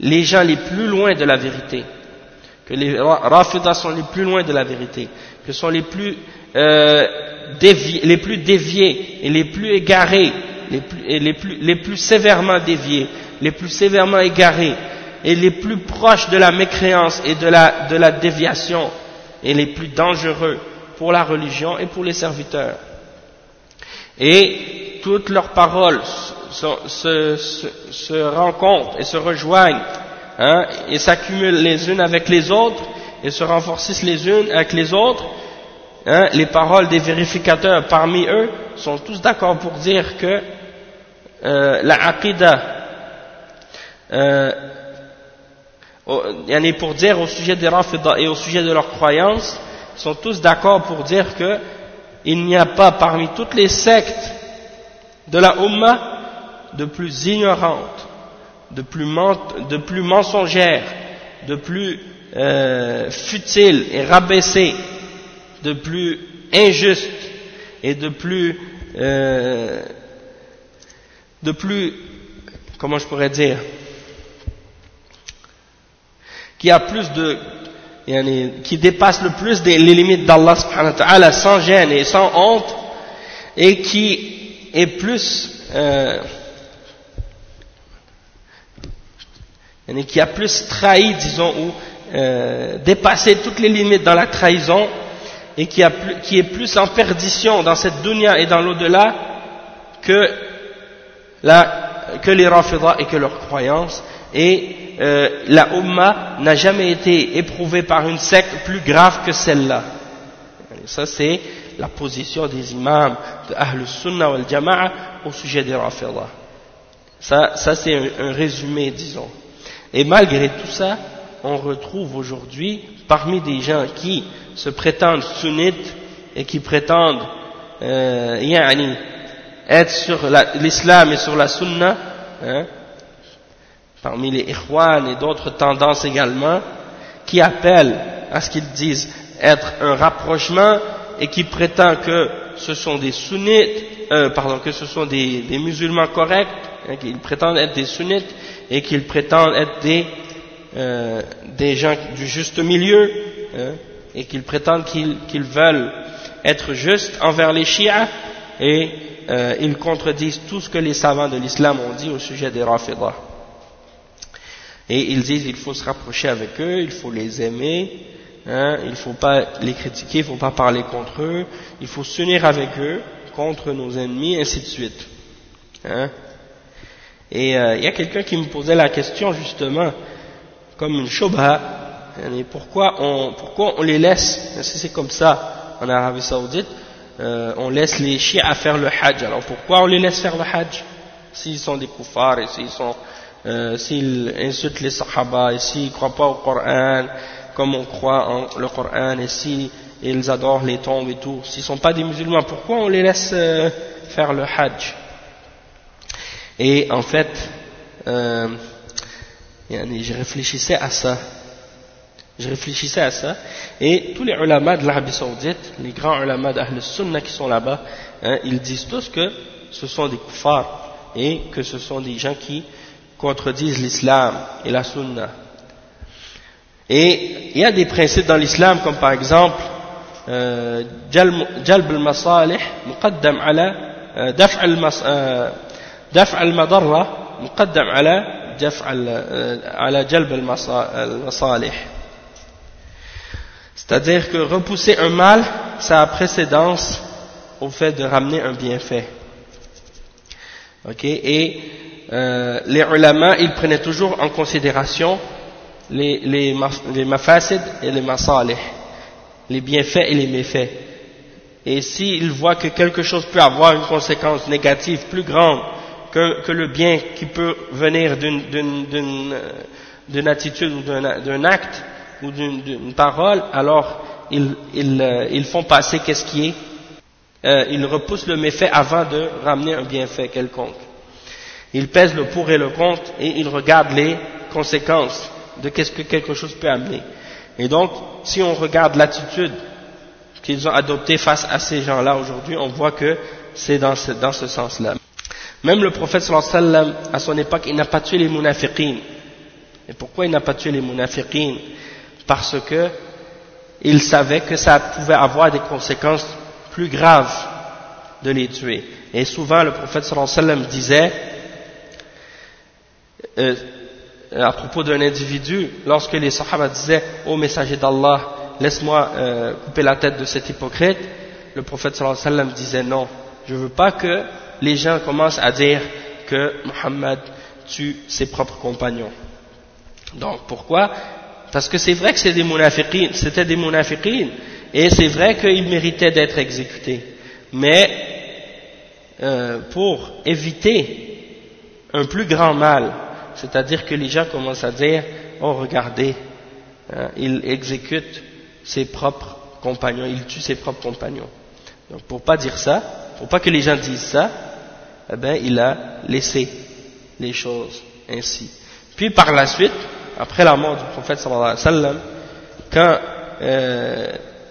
les gens les plus loin de la vérité, que les Rafidah sont les plus loin de la vérité, que sont les plus euh, les plus déviés et les plus égarés, les plus sévèrement déviés, les plus sévèrement égarés et les plus proches de la mécréance et de la, de la déviation et les plus dangereux pour la religion et pour les serviteurs. Et toutes leurs paroles se, se, se rencontrent et se rejoignent hein, et s'accumulent les unes avec les autres et se renforcent les unes avec les autres Hein, les paroles des vérificateurs parmi eux sont tous d'accord pour dire que euh, la aqidah, euh, pour dire au sujet des Rafidah et au sujet de leurs croyances, sont tous d'accord pour dire que il n'y a pas parmi toutes les sectes de la Ummah de plus ignorante, de plus, de mensongère, de plus euh, futile et rabaissée de plus injuste et de plus, euh, de plus, comment je pourrais dire, qui a plus de, qui dépasse le plus des, les limites d'Allah subhanahu wa ta'ala sans gêne et sans honte et qui est plus euh, qui a plus trahi disons ou euh, dépassé toutes les limites dans la trahison et qui, a qui, est plus en perdition dans cette dunya et dans l'au-delà que, que les Rafidah et que leurs croyances. Et euh, la Ummah n'a jamais été éprouvée par une secte plus grave que celle-là. Ça, c'est la position des imams de Ahl Sunnah wal Jama'a au sujet des Rafidah. Ça, ça c'est un, un résumé, disons. Et malgré tout ça, on retrouve aujourd'hui parmi des gens qui se prétendent sunnites et qui prétendent euh, être sur l'islam et sur la sunna, hein, parmi les ikhwan et d'autres tendances également, qui appellent à ce qu'ils disent être un rapprochement et qui prétendent que ce sont des sunnites, euh, pardon, que ce sont des, des musulmans corrects, hein, qu'ils prétendent être des sunnites et qu'ils prétendent être des, euh, des gens du juste milieu, hein, et qu'ils prétendent qu'ils veulent être justes envers les chiites et euh, ils contredisent tout ce que les savants de l'islam ont dit au sujet des Rafidah. Et ils disent qu'il faut se rapprocher avec eux, il faut les aimer, hein, il ne faut pas les critiquer, il ne faut pas parler contre eux, il faut s'unir avec eux contre nos ennemis, ainsi de suite. Hein. Et euh, il y a quelqu'un qui me posait la question justement, comme une shobha, pourquoi on, pourquoi on les laisse, c'est comme ça en Arabie Saoudite, euh, on laisse les chiens à faire le hajj. Alors pourquoi on les laisse faire le hajj? S'ils sont des koufars et s'ils sont, euh, s'ils insultent les sahaba et s'ils ne croient pas au Coran comme on croit en le Coran et s'ils adorent les tombes et tout, s'ils ne sont pas des musulmans, pourquoi on les laisse euh, faire le hajj? Et en fait, euh, je réfléchissais à ça. Je réfléchissais à ça, et tous les ulama de l'Arabie Saoudite, les grands ulama d'Ahl Sunnah qui sont là-bas, hein, ils disent tous que ce sont des kuffars et que ce sont des gens qui contredisent l'islam et la Sunna. Et il y a des principes dans l'islam, comme par exemple, جلب المصالح مقدم على دفع دفع المضرة مقدم على دفع على جلب المصالح c'est-à-dire que repousser un mal, ça a précédence au fait de ramener un bienfait. Ok Et euh, les ulama, ils prenaient toujours en considération les, les, mafasid et les masalih, les bienfaits et les méfaits. Et s'ils voient que quelque chose peut avoir une conséquence négative plus grande que, que le bien qui peut venir d'une attitude ou d'un acte, ou d'une parole, alors ils, euh, ils, font passer qu'est-ce qui est, euh, ils repoussent le méfait avant de ramener un bienfait quelconque. Ils pèsent le pour et le contre et ils regardent les conséquences de qu'est-ce que quelque chose peut amener. Et donc, si on regarde l'attitude qu'ils ont adoptée face à ces gens-là aujourd'hui, on voit que c'est dans ce, dans ce sens-là. Même le prophète sallallahu à son époque, il n'a pas tué les munafiqin. Et pourquoi il n'a pas tué les munafiqin? Parce que il savait que ça pouvait avoir des conséquences plus graves de les tuer. Et souvent, le prophète sallallahu disait, euh, à propos d'un individu, lorsque les sahaba disaient, ô messager d'Allah, laisse-moi euh, couper la tête de cet hypocrite, le prophète sallallahu alayhi wa sallam disait non, je veux pas que les gens commencent à dire que Muhammad tue ses propres compagnons. Donc pourquoi? Parce que c'est vrai que c'est des c'était des munafiqin, et c'est vrai qu'ils méritaient d'être exécutés. Mais euh, pour éviter un plus grand mal, c'est-à-dire que les gens commencent à dire, oh regardez, hein, il exécute ses propres compagnons, il tue ses propres compagnons. Donc pour pas dire ça, pour pas que les gens disent ça, eh ben il a laissé les choses ainsi. Puis par la suite, après la mort du prophète sallallahu quand euh,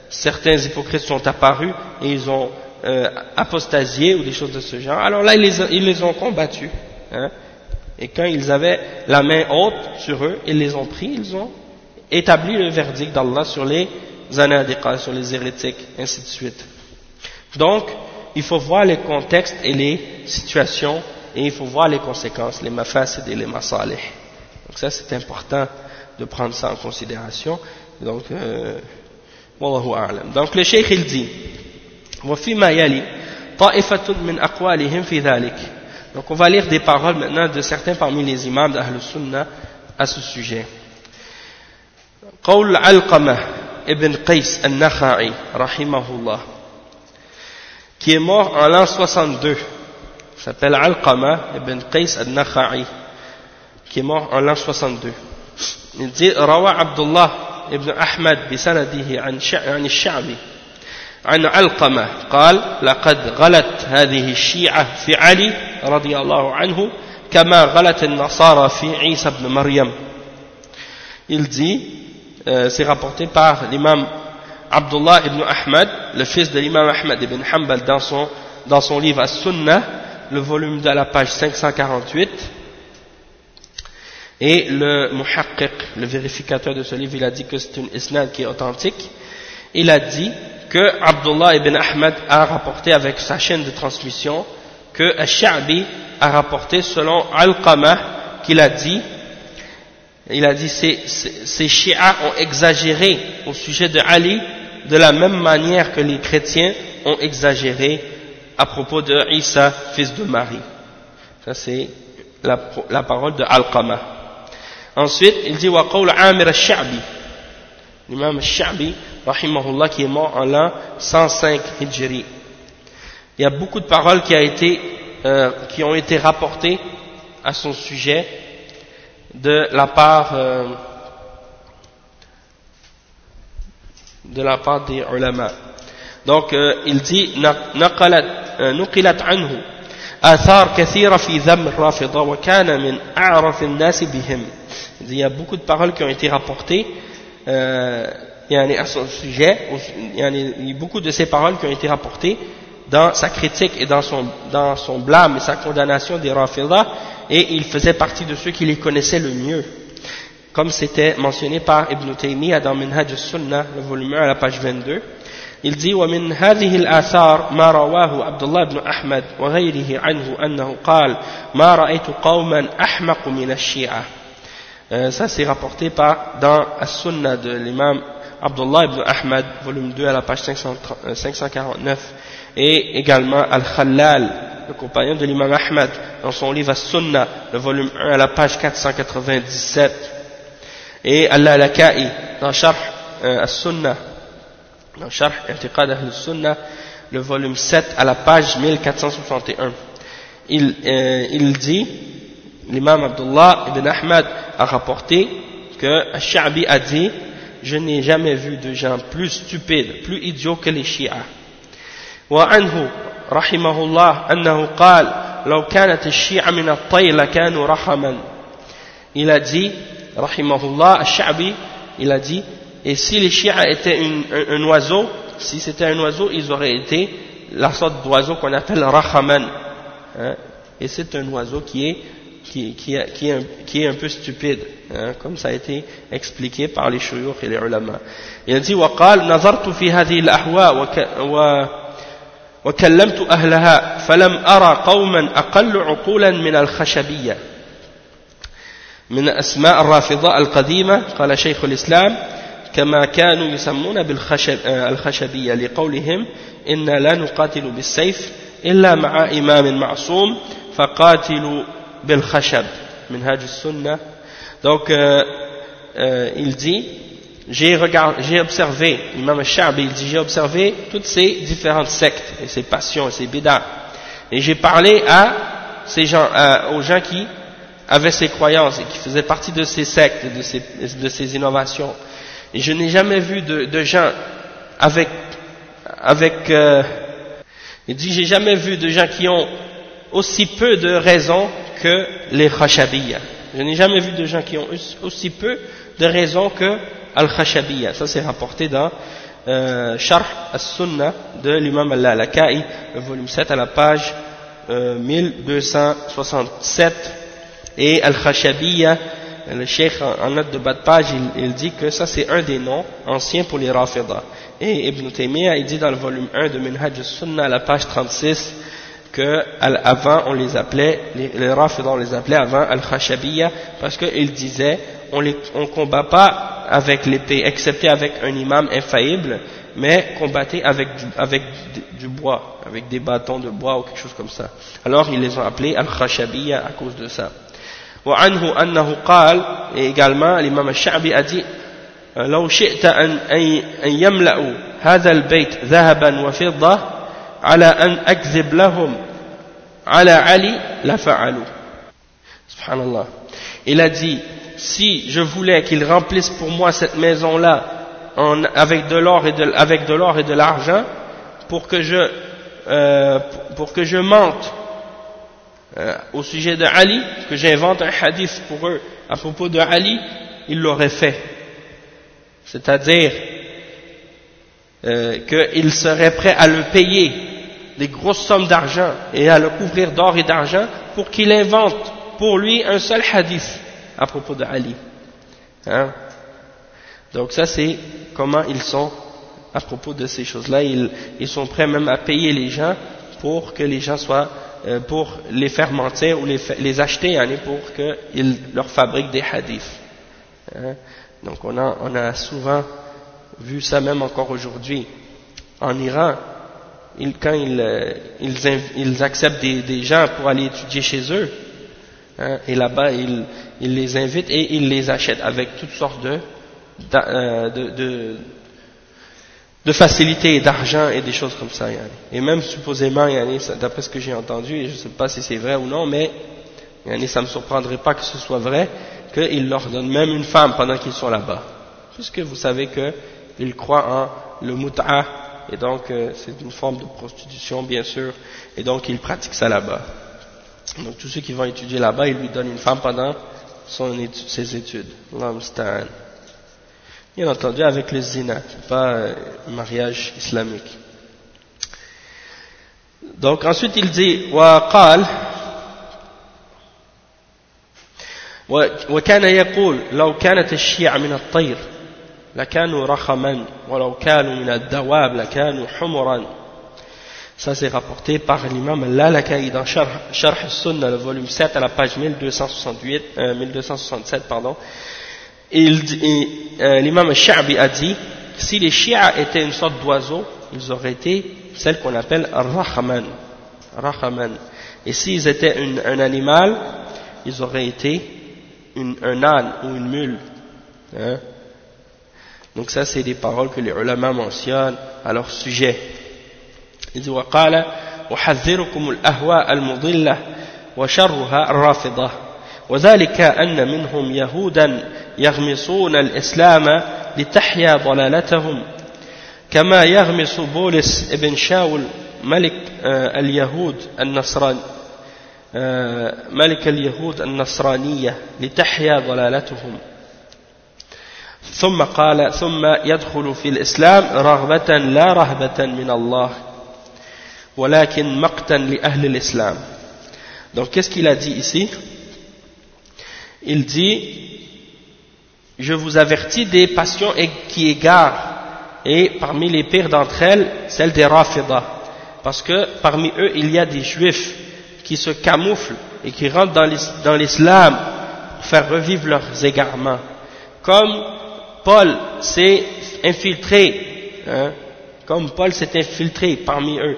certains hypocrites sont apparus et ils ont euh, apostasié ou des choses de ce genre, alors là ils les, ils les ont combattus. Hein, et quand ils avaient la main haute sur eux, ils les ont pris, ils ont établi le verdict d'Allah sur les anadiqas, sur les hérétiques, ainsi de suite. Donc, il faut voir les contextes et les situations, et il faut voir les conséquences, les mafasid et les masalih. Donc ça c'est important de prendre ça en considération. Donc, euh, wallahu a'lam. Donc le cheikh il dit, وفيما يلي طائفة من أقوالهم في ذلك. Donc on va lire des paroles maintenant de certains parmi les imams d'Ahl Sunnah à ce sujet. قول علقمة ibn Qais al-Nakha'i rahimahullah qui est mort en l'an 62 s'appelle Alqama ibn Qais al-Nakha'i qui est mort en l'an 62. Il dit روى عبد الله ابن أحمد بسنده عن عن الشعبي عن علقمة قال لقد غلت هذه الشيعة في علي رضي الله عنه كما غلت النصارى في عيسى بن مريم il dit euh, c'est rapporté par l'imam Abdullah ibn Ahmad le fils de l'imam Ahmad ibn Hanbal dans son, dans son livre As-Sunnah le volume de la page 548 Et le muhaqqiq, le vérificateur de ce livre, il a dit que c'est une isnad qui est authentique. il a dit que Abdullah ibn Ahmad a rapporté avec sa chaîne de transmission que Ash-Sha'bi a rapporté selon Al-Qamah qu'il a dit il a dit ces, chiites ont exagéré au sujet de Ali de la même manière que les chrétiens ont exagéré à propos de Isa, fils de Marie. Ça c'est la, parole de Al-Qamah. Ensuite, il dit wa Amir al-Sha'bi. L'imam al-Sha'bi, rahimahullah, qui est mort en l'an 105 Hijri. Il y a beaucoup de paroles qui, a été, euh, qui ont été rapportées à son sujet de la part euh, de la part des ulama. Donc euh, il dit نقلت عنه آثار كثيرة في ذم الرافضة وكان من أعرف الناس بهم il y a beaucoup de paroles qui ont été rapportées euh, yani à son sujet yani, il y a beaucoup de ces paroles qui ont été rapportées dans sa critique et dans son, dans son blâme et sa condamnation des Rafidah et il faisait partie de ceux qui les connaissaient le mieux comme c'était mentionné par Ibn Taymiyyah dans Minhaj al-Sunnah le volume 1 à la page 22 il dit ومن هذه الآثار ما رواه عبد الله بن أحمد وغيره عنه أنه قال ما رأيت قوما أحمق من الشيعة ça c'est rapporté par dans As-Sunnah de l'imam Abdullah ibn Ahmad volume 2 à la page 549 et également Al-Khallal le compagnon de l'imam Ahmad dans son livre As-Sunnah le volume 1 à la page 497 et Al-Laka'i dans Sharh euh, As-Sunnah dans Sharh I'tiqad Ahl-Sunnah le volume 7 à la page 1461 il, euh, il dit l'imam Abdullah ibn Ahmad a rapporté que Shabi a dit je n'ai jamais vu de gens plus stupides plus idiots que les chiites وعنه رحمه الله أنه قال لو كانت الشيعة من الطير لكانوا رحما il a dit rahimahullah Shabi il a dit et si les chiites étaient un, un, oiseau si c'était un oiseau ils auraient été la sorte d'oiseau qu'on appelle rahaman hein, et c'est un oiseau qui est qui, qui, qui, est un, qui, est un, peu stupide, hein, comme ça a été expliqué par les shuyukh et les ulama. Il dit وقال نظرت في هذه و وكلمت أهلها فلم أرى قوما أقل عقولا من الخشبية من أسماء الرافضة القديمة قال شيخ الإسلام كما كانوا يسمون بالخشبية لقولهم إن لا نقاتل بالسيف إلا مع إمام معصوم فقاتلوا donc euh, euh, il dit j'ai observé l'imam Sha'bi il dit j'ai observé toutes ces différentes sectes et ces passions et ces bid'ah et j'ai parlé à ces gens aux gens qui avaient ces croyances et qui faisaient partie de ces sectes de ces, de ces innovations. Et je n'ai jamais vu de, de, gens avec avec euh, il dit j'ai jamais vu de gens qui ont aussi peu de raisons que les khashabiyya. Je n'ai jamais vu de gens qui ont aussi peu de raisons que al-khashabiyya. Ça c'est rapporté dans euh, Sharh as-Sunnah de l'imam al-Laka'i, le volume 7 à la page euh, 1267. Et al-khashabiyya, le cheikh en note de bas de page, il, dit que ça c'est un des noms anciens pour les Rafidah. Et Ibn Taymiyyah, il dit dans le volume 1 de Minhaj al-Sunnah à la page 36, que avant on les appelait, les, les on les appelait avant Al-Khashabiyya parce qu'ils disaient on ne on combat pas avec l'épée, excepté avec un imam infaillible, mais combattait avec du, avec du, bois, avec des bâtons de bois ou quelque chose comme ça. Alors ils les ont appelés Al-Khashabiyya à cause de ça. وعنه أنه قال et également l'imam al-Sha'bi a dit لو شئت أن, أن يملأوا هذا البيت ذهبا وفضة على أن أكذب لهم على علي لفعلوا سبحان الله il a dit si je voulais qu'ils remplissent pour moi cette maison là avec de l'or et de avec de l'or et de l'argent pour que je euh, pour que je mente euh, au sujet de Ali que j'invente un hadith pour eux à propos de Ali ils l'auraient fait c'est-à-dire euh, qu'ils seraient prêts à le payer des grosses sommes d'argent et à le couvrir d'or et d'argent pour qu'il invente pour lui un seul hadith à propos de Ali. Hein? Donc ça c'est comment ils sont à propos de ces choses-là. Ils, ils sont prêts même à payer les gens pour que les gens soient, euh, pour les faire mentir ou les, les acheter hein, pour qu'ils leur fabriquent des hadiths. Hein? Donc on a, on a souvent vu ça même encore aujourd'hui. En Iran, quand ils, euh, ils, acceptent des, gens pour aller étudier chez eux, hein, et là-bas ils, les invitent et ils les achètent avec toutes sortes de, euh, de, de de facilité et d'argent et des choses comme ça. Et même supposément, d'après ce que j'ai entendu, et je ne sais pas si c'est vrai ou non, mais ça ne me surprendrait pas que ce soit vrai, qu'il leur donne même une femme pendant qu'ils sont là-bas. Puisque vous savez qu'ils croient en le mut'a, et donc euh, c'est une forme de prostitution bien sûr, et donc ils pratiquent ça là-bas. Donc tous ceux qui vont étudier là-bas, ils lui donnent une femme pendant son ses études. Bien entendu avec le zina, pas euh, mariage islamique. Donc ensuite il dit وقال وكان يقول لو كانت الشيعة من الطير لكانوا رخما ولو كانوا من الدواب لكانوا حمرا Ça c'est rapporté par l'imam Al-Lalakaï dans Sharh al-Sunnah, le volume 7 à la page 1268, euh, 1267, pardon. Euh, l'imam Sha'bi a dit si les Shia étaient une sorte d'oiseau, ils auraient été celles qu'on appelle Rahman. Rahman. Et s'ils étaient un animal, ils auraient été un âne ou une mule. Hein. Donc ça, c'est des paroles que les ulama mentionnent à leur sujet. Il dit وقال أحذركم الأهواء المضلة وشرها الرافضة وذلك أن منهم يهودا يغمصون الإسلام لتحيا ضلالتهم كما يغمص بولس ابن شاول ملك اليهود النصران ملك اليهود النصرانية لتحيا ضلالتهم ثم قال ثم يدخل في الإسلام رغبة لا رهبة من الله ولكن مقتا لأهل الإسلام Donc qu'est-ce qu'il a dit ici Il dit je vous avertis des passions qui égarent, et parmi les pires d'entre elles, celle des Rafidah, parce que parmi eux, il y a des juifs qui se camouflent et qui rentrent dans l'islam pour faire revivre leurs égarements. Comme Paul s'est infiltré, hein, comme Paul s'est infiltré parmi eux,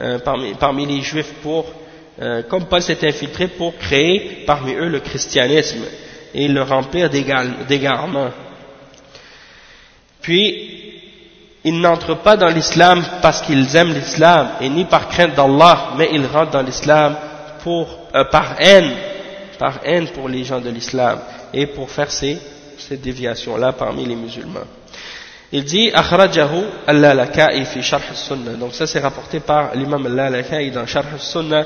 hein, parmi, les juifs pour, euh, comme Paul s'est infiltré pour créer parmi eux le christianisme et le remplir d'égarement. Puis, ils n'entrent pas dans l'islam parce qu'ils aiment l'islam et ni par crainte d'Allah, mais ils rentrent dans l'islam pour euh, par haine, par haine pour les gens de l'islam et pour faire ces, ces déviations-là parmi les musulmans. Il dit akhrajahu al-lalaka'i fi sharh sunnah Donc ça c'est rapporté par l'imam al-lalaka'i dans sharh sunnah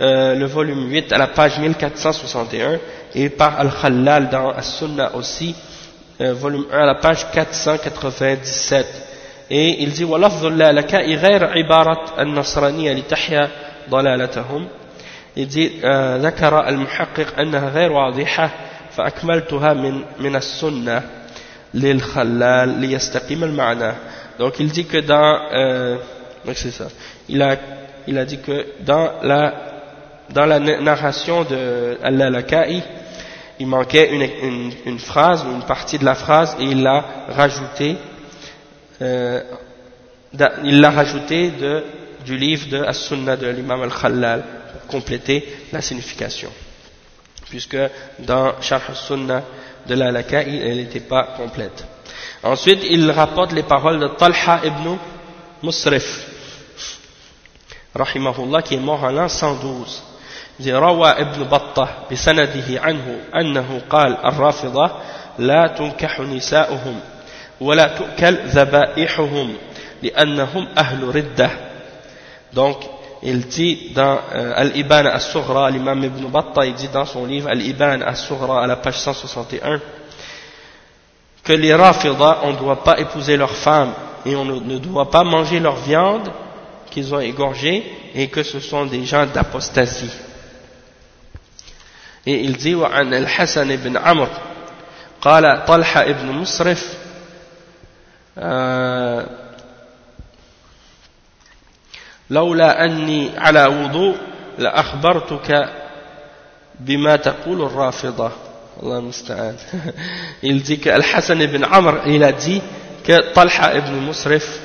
euh, le volume 8 à la page 1461 et par Al-Khallal dans As-Sunnah aussi, euh, volume 1 à la page 497. Et il dit وَلَفْظُ اللَّهِ غَيْرَ عِبَارَةً النَّصْرَانِيَّةِ لِتَحْيَا ضَلَالَتَهُم Il dit ذكر المحقق أنها غير واضحة فأكملتها من من السنة للخلال ليستقيم المعنى. Donc il dit que dans euh, c'est ça. Il a il a dit que dans la dans la narration de Al-Laka'i, il manquait une, une, une, phrase ou une partie de la phrase et il l'a rajouté, euh, il l'a rajouté de, du livre de As-Sunnah de l'imam Al-Khallal pour compléter la signification. Puisque dans Sharh As-Sunnah de l'Al-Laka'i, elle n'était pas complète. Ensuite, il rapporte les paroles de Talha ibn Musrif, rahimahullah, qui est mort en l'an 112. روى ابن بطة بسنده عنه أنه قال الرافضة لا تنكح نساؤهم ولا تؤكل ذبائحهم لأنهم أهل ردة donc il dit dans euh, Al-Iban As-Sughra l'imam Ibn Battah il dit dans son livre Al-Iban As-Sughra à la page 161 que les Rafidah on ne doit pas épouser leurs femmes et on ne doit pas manger leur viande qu'ils ont égorgée et que ce sont des gens d'apostasie Et il dit وعن الحسن بن عمرو قال طلحة ابن مصرف لولا أني على وضوء لأخبرتك بما تقول الرافضة [laughs] الله المستعان il dit que Al-Hassan ibn Amr il a dit que Talha ibn Musrif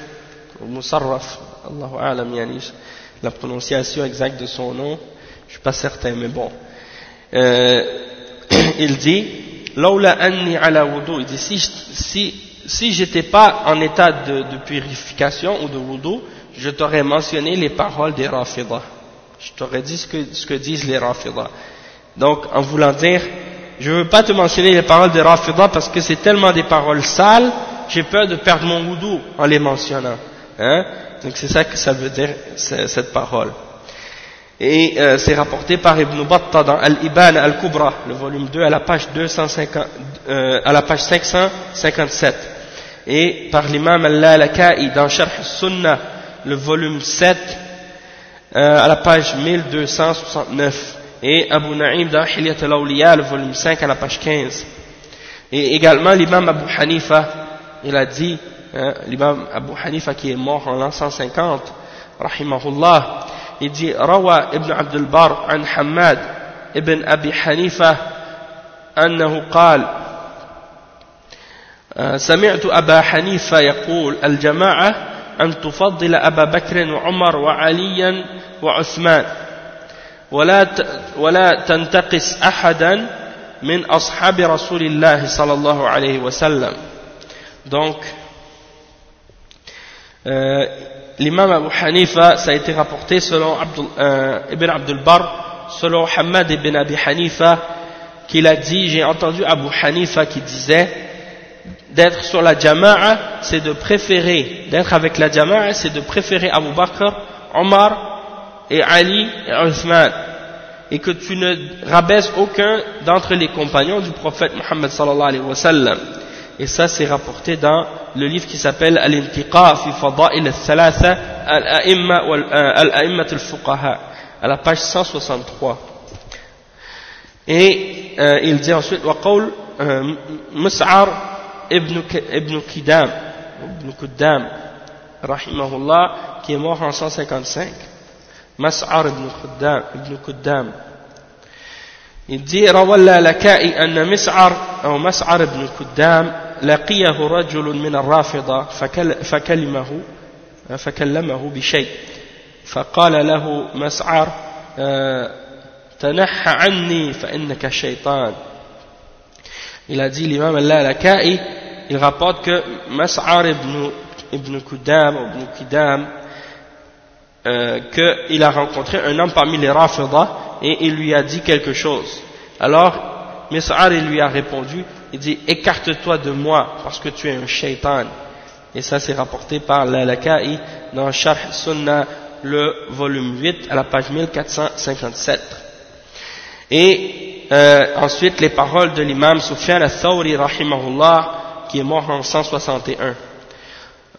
Musarraf Allahu Alam yani la prononciation exacte de son nom je suis pas certain mais bon euh, [clears throat] il dit Laula anni ala wudu il dit si, si, si j'étais pas en état de, de purification ou de wudu je t'aurais mentionné les paroles des Rafidah. Je t'aurais dit ce que, ce que disent les Rafidah. Donc, en voulant dire, je ne veux pas te mentionner les paroles des Rafidah parce que c'est tellement des paroles sales, j'ai peur de perdre mon wudu en les mentionnant. Hein? Donc, c'est ça que ça veut dire, cette parole. Et euh, c'est rapporté par Ibn Battah dans Al-Iban Al-Kubra, le volume 2, à la page, 250, euh, à la page 557. Et par l'imam Al-Lalaka'i dans Sharh Sunnah, le volume 7 euh, à la page 1269 et Abu Na'im dans Hilyat al-Awliya le volume 5 à la page 15 et également l'imam Abu Hanifa il a dit hein, l'imam Abu Hanifa qui est mort en l'an 150 rahimahullah il dit Rawa ibn Abdul Bar an Hamad ibn Abi Hanifa أنه قال سمعت أبا حنيفة يقول الجماعة أن تفضل أبا بكر وعمر وعليا وعثمان ولا ولا تنتقص أحدا من أصحاب رسول الله صلى الله عليه وسلم donc euh, l'imam Abu Hanifa ça a été rapporté selon Abdul, euh, Ibn Abdul Bar selon Hamad ibn Abi Hanifa qu'il a dit j'ai entendu Abu Hanifa qui disait d'être sur la jama'a, c'est de préférer, d'être avec la jama'a, c'est de préférer Abu Bakr, Omar et Ali et Uthman. Et que tu ne rabaisses aucun d'entre les compagnons du prophète Muhammad sallallahu alayhi wa sallam. Et ça, c'est rapporté dans le livre qui s'appelle Al-Intiqa fi Fada'il al-Thalatha Al-A'immat al-Fuqaha, à la page 163. Et euh, il dit ensuite, وقول Mus'ar Ibn, Ibn Qidam, Ibn Quddam, rahimahullah, qui est mort en 155. Mas'ar ibn Quddam, ibn Quddam. Il dit, روى اللالكائي أن مسعر أو مسعر بن قدام لقيه رجل من الرافضة فكل فكلمه فكلمه بشيء فقال له مسعر تنحى عني فإنك شيطان il a dit l'imam al-Laka'i, il rapporte que Mas'ar ibn, ibn Qudam, ibn euh, qu'il a rencontré un homme parmi les Rafida et il lui a dit quelque chose. Alors, Mas'ar lui a répondu, il dit écarte-toi de moi parce que tu es un shaitan. Et ça c'est rapporté par l'Al-Laka'i dans Sharh Sunnah, le volume 8 à la page 1457. Et euh, ensuite les paroles de l'imam Sufyan al-Thawri rahimahullah qui est mort en 161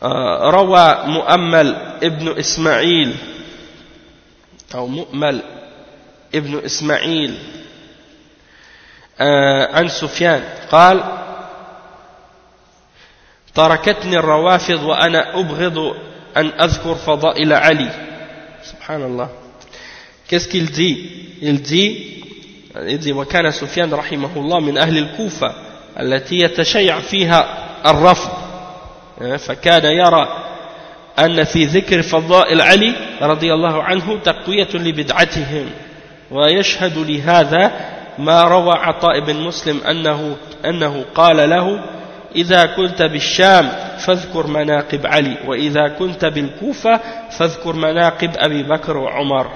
روى مؤمل ابن إسماعيل أو مؤمل ابن إسماعيل عن سفيان قال تركتني الروافض وأنا أبغض أن أذكر فضائل علي. سبحان الله. Dit? Il dit وكان سفيان رحمه الله من أهل الكوفة التي يتشيع فيها الرفض. فكان يرى أن في ذكر فضائل علي رضي الله عنه تقوية لبدعتهم ويشهد لهذا ما روى عطاء بن مسلم أنه, أنه قال له إذا كنت بالشام فاذكر مناقب علي وإذا كنت بالكوفة فاذكر مناقب أبي بكر وعمر.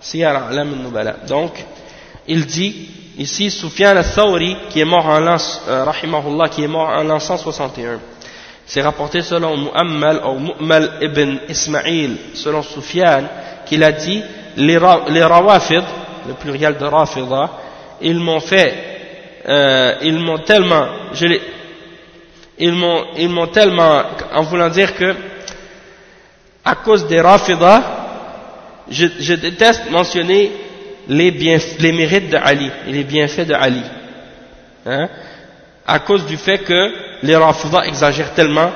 سيارة أعلام النبلاء donc il dit ici Sufyan al-Thawri qui est mort en l'an euh, qui est mort en l'an 161 c'est rapporté selon Mu'ammal ou Mu'mal ibn Ismail selon Sufyan qu'il a dit les, les Rawafid le pluriel de Rafida ils m'ont fait euh, ils m'ont tellement je ils m'ont ils m'ont tellement en voulant dire que à cause des Rafida je, je déteste mentionner les, mérites de Ali et les bienfaits de Ali. Hein, à cause du fait que les Rafida exagèrent tellement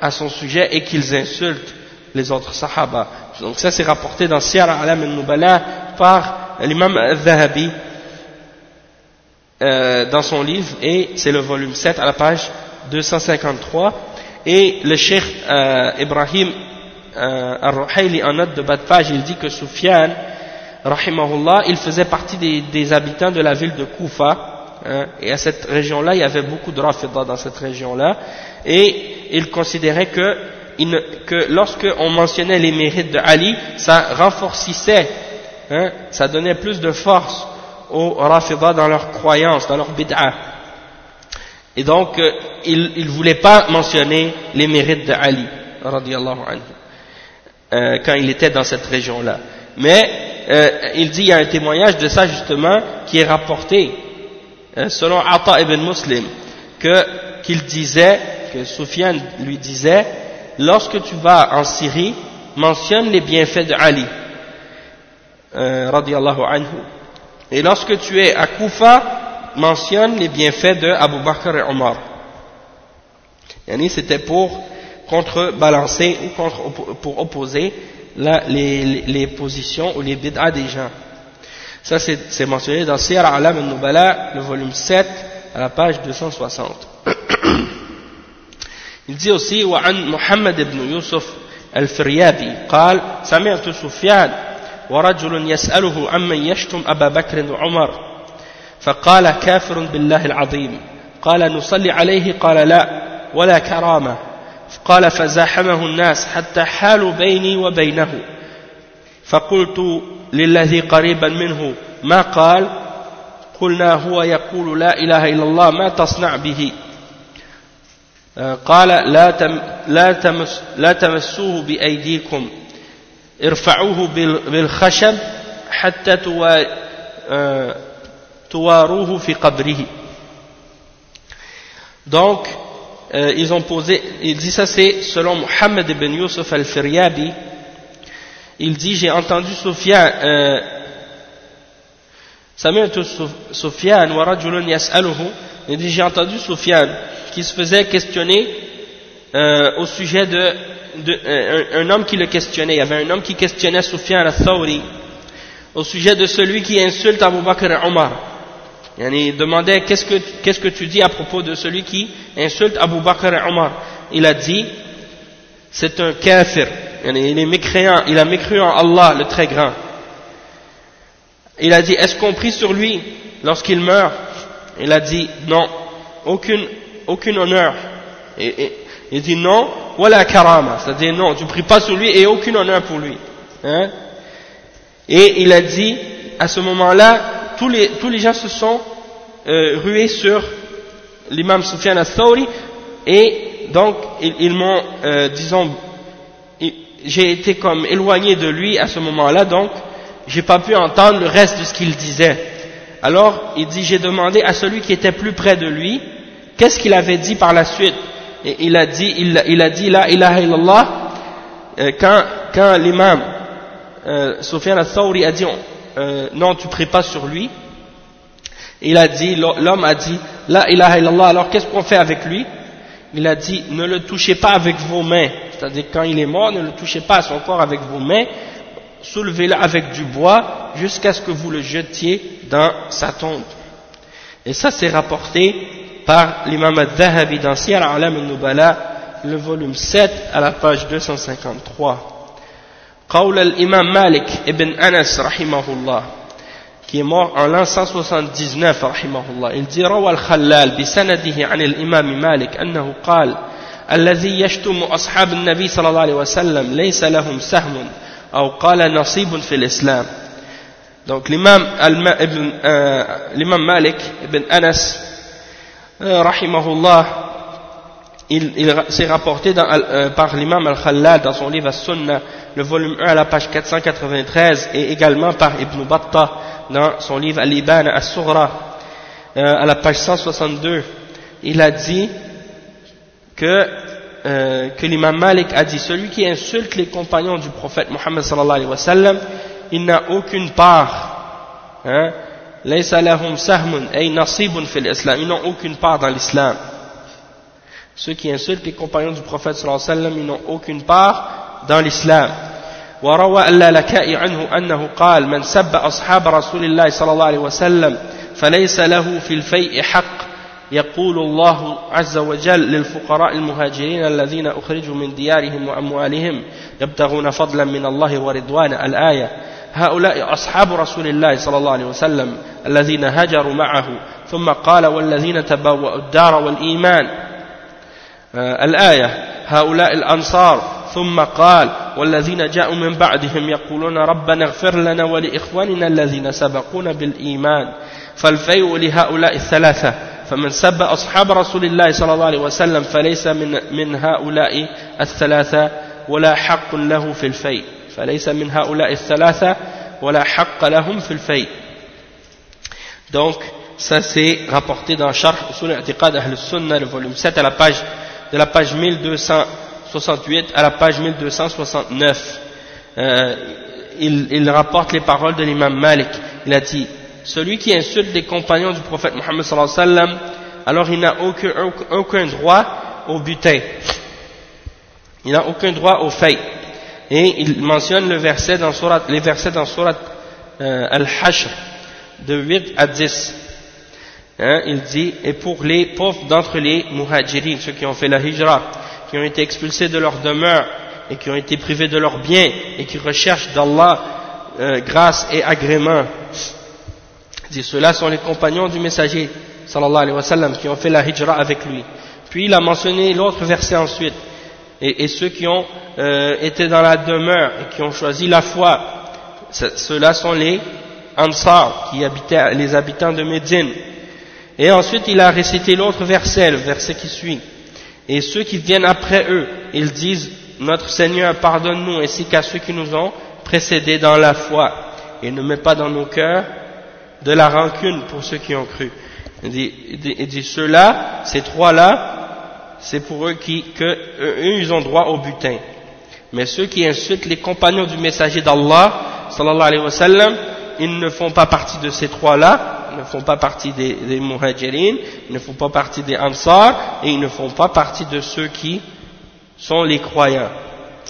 à son sujet et qu'ils insultent les autres Sahaba. Donc ça c'est rapporté dans Siyar Alam al-Nubala par l'imam al-Zahabi euh, dans son livre et c'est le volume 7 à la page 253 et le cheikh euh, Ibrahim euh, al-Ruhayli en note de bas de page il dit que Sufyan rahimahullah il faisait partie des, habitants de la ville de Koufa Hein, et à cette région-là, il y avait beaucoup de Rafida dans cette région-là, et il considérait que, que lorsque on mentionnait les mérites de Ali, ça renforcissait, hein, ça donnait plus de force aux Rafida dans leur croyance, dans leur bid'a. Et donc, euh, il ne voulait pas mentionner les mérites de Ali, anhu, euh, quand il était dans cette région-là. Mais euh, il dit, il y a un témoignage de ça justement qui est rapporté Hein, selon Atta ibn Muslim, qu'il disait, que Soufiane lui disait, lorsque tu vas en Syrie, mentionne les bienfaits de Ali, euh, radiallahu anhu. Et lorsque tu es à Koufa, mentionne les bienfaits de Bakr et Omar. C'était pour contrebalancer ou pour opposer la, les, les, positions ou les bid'as des gens. Ça, c'est mentionné dans Sir Alam al-Nubala, le volume 7, à la page 260. Il dit aussi, وعن محمد بن يوسف الفريابي قال سمعت سفيان ورجل يسأله عمن يشتم أبا بكر وعمر فقال كافر بالله العظيم قال نصلي عليه قال لا ولا كرامة قال فزاحمه الناس حتى حالوا بيني وبينه. فقلت للذي قريبا منه ما قال؟ قلنا هو يقول لا إله إلا الله ما تصنع به؟ قال لا, تم لا, تمس لا تمسوه بأيديكم. ارفعوه بالخشب حتى تواروه في قبره. Donc euh, ils ont posé il dit ça c'est selon Muhammad ibn Yusuf al-Firyabi. Il dit j'ai entendu Sofiane euh, rajulun yas'aluhu. Il dit j'ai entendu Sofiane qui se faisait questionner euh, au sujet de, euh, un, homme qui le questionnait. Il y avait un homme qui questionnait Sofiane al-Thawri au sujet de celui qui insulte Abu Bakr Omar il demandait qu'est-ce que, qu'est-ce que tu dis à propos de celui qui insulte Abu Bakr et Omar? Il a dit c'est un kafir il est mécréant, il a mécru en Allah le très grand. Il a dit, est-ce qu'on prie sur lui lorsqu'il meurt? Il a dit, non, aucune, aucun honneur. Et, il dit non, voilà karama, c'est-à-dire non, tu pries pas sur lui et aucun honneur pour lui. Hein? Et il a dit, à ce moment-là, tous les, gens se sont euh, rués sur l'imam Sufyan al-Thawri et donc ils, m'ont, euh, disons, j'ai été comme éloigné de lui à ce moment-là, donc j'ai pas pu entendre le reste de ce qu'il disait. Alors il dit j'ai demandé à celui qui était plus près de lui qu'est-ce qu'il avait dit par la suite? Et il a dit il, il a dit la ilaha illallah euh, quand quand l'imam euh, Sofiane al-Thawri a dit euh, non tu pries pas sur lui. Il a dit l'homme a dit la ilaha illallah alors qu'est-ce qu'on fait avec lui? Il a dit ne le touchez pas avec vos mains c'est-à-dire quand il est mort, ne le touchez pas à son corps avec vos mains, soulevez-le avec du bois jusqu'à ce que vous le jetiez dans sa tombe. Et ça c'est rapporté par l'imam al-Dhahabi dans Siyar Alam al-Nubala, le volume 7 à la page 253. قول الإمام مالك ابن أنس رحمه الله. Qui est mort en l'an 179 رحمه الله il dit روى الخلال بسنده عن الإمام مالك أنه قال الذي يشتم أصحاب النبي صلى الله عليه وسلم ليس لهم سهم أو قال نصيب في الإسلام. Donc l'imam euh, Malik ibn Anas euh, rahimahullah il, il s'est rapporté dans, euh, par l'imam al-Khallal dans son livre As-Sunnah le volume 1 à la page 493 et également par Ibn Battah dans son livre Al-Iban As-Sughra euh, à la page 162 il a dit que, euh, que l'imam Malik a dit celui qui insulte les compagnons du prophète Mohammed sallallahu alayhi wa sallam il n'a aucune part hein, sahmun ay nasibun fil islam ils n'ont aucune part dans l'islam ceux qui insultent les compagnons du prophète sallallahu alayhi wa sallam ils n'ont aucune part dans l'islam. وروى اللالكائي عنه أنه قال من سب أصحاب رسول الله صلى الله عليه وسلم فليس له في الفيء حق. يقول الله عز وجل للفقراء المهاجرين الذين أخرجوا من ديارهم وأموالهم يبتغون فضلا من الله ورضوان الآية. هؤلاء أصحاب رسول الله صلى الله عليه وسلم الذين هجروا معه. ثم قال والذين تبوأوا الدار والإيمان. الآية هؤلاء الأنصار ثم قال والذين جاءوا من بعدهم يقولون ربنا اغفر لنا ولإخواننا الذين سبقونا بالإيمان. فالفيء لهؤلاء الثلاثة فمن سب أصحاب رسول الله صلى الله عليه وسلم فليس من, من هؤلاء الثلاثة ولا حق له في الفيء. فليس من هؤلاء الثلاثة ولا حق لهم في الفيء. Donc ça c'est rapporté dans Sharh Usul I'tiqad Ahl Sunnah le volume 7 à la page de la page 1268 à la page 1269 euh, il, rapporte les paroles de l'imam Malik il a dit celui qui insulte les compagnons du prophète Mohammed sallallahu alayhi wa sallam, alors il n'a aucun, droit au butin. Il n'a aucun droit au fait. Et il mentionne le verset dans les versets dans Surat euh, Al-Hashr, de 8 à 10. Hein, il dit, et pour les pauvres d'entre les muhajirin, ceux qui ont fait la hijra, qui ont été expulsés de leur demeure, et qui ont été privés de leurs biens, et qui recherchent d'Allah euh, grâce et agrément, dit ceux-là sont les compagnons du messager sallallahu alayhi wa sallam qui ont fait la hijra avec lui. Puis il a mentionné l'autre verset ensuite. Et, ceux qui ont euh, été dans la demeure et qui ont choisi la foi ceux-là sont les Ansar qui habitaient les habitants de Médine et ensuite il a récité l'autre verset le verset qui suit et ceux qui viennent après eux ils disent notre Seigneur pardonne-nous ainsi qu'à ceux qui nous ont précédés dans la foi et ne met pas dans nos cœurs de la rancune pour ceux qui ont cru. Il dit, dit ceux-là, ces trois-là, c'est pour eux qui, eux, ils ont droit au butin. Mais ceux qui insultent les compagnons du messager d'Allah, sallallahu alayhi wa sallam, ils ne font pas partie de ces trois-là, ils ne font pas partie des, des muhajirin, ils ne font pas partie des ansar, et ils ne font pas partie de ceux qui sont les croyants,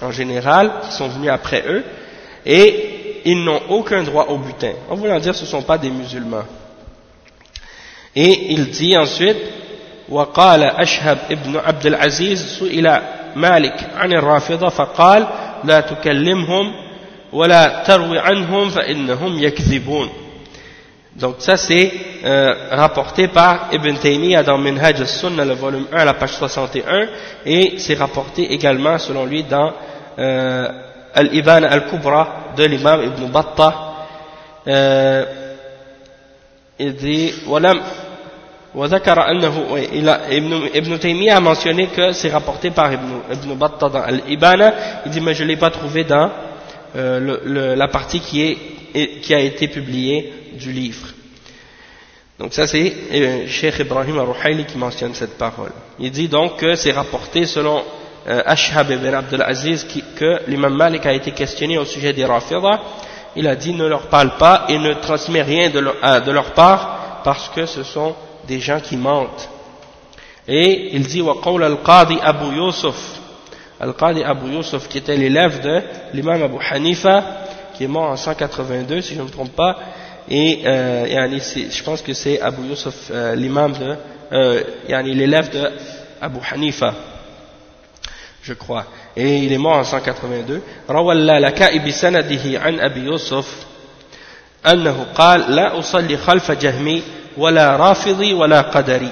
en général, qui sont venus après eux, et ils n'ont aucun droit au butin. En voulant dire, ce ne sont pas des musulmans. Et il dit ensuite, وقال أشهب ابن عبد العزيز سئل مالك عن الرافضة فقال لا تكلمهم ولا تروي عنهم فإنهم يكذبون donc ça c'est euh, rapporté par Ibn Taymiyyah dans Minhaj al-Sunnah, le volume 1, la page 61, et c'est rapporté également selon lui dans euh, Al-Iban al-Kubra de l'imam Ibn Battah. Euh, il dit Ibn Taymiyyah a mentionné que c'est rapporté par Ibn, Ibn Battah dans Al-Ibana, il dit mais je ne l'ai pas trouvé dans euh, le, le, la partie qui, est, qui a été publiée du livre donc ça c'est euh, Cheikh Ibrahim al-Ruhayli qui mentionne cette parole il dit donc que c'est rapporté selon euh, Ashhab ibn Abdul Aziz que l'imam Malik a été questionné au sujet des Rafidah, il a dit ne leur parle pas et ne transmet rien de leur, euh, de leur part parce que ce sont des gens qui mentent. Et il dit وقول القاضي Abu Yusuf Al-Qadi Abu Yusuf qui était l'élève de l'imam Abu Hanifa qui est mort en 182 si je ne me trompe pas et euh, je pense que c'est Abu Yusuf euh, l'imam de euh, l'élève de Abu Hanifa je crois. Et il est mort en 182. روى اللالكائي بسنده عن أبي يوسف أنه قال لا أصلي خلف جهمي ولا رافضي ولا قدري.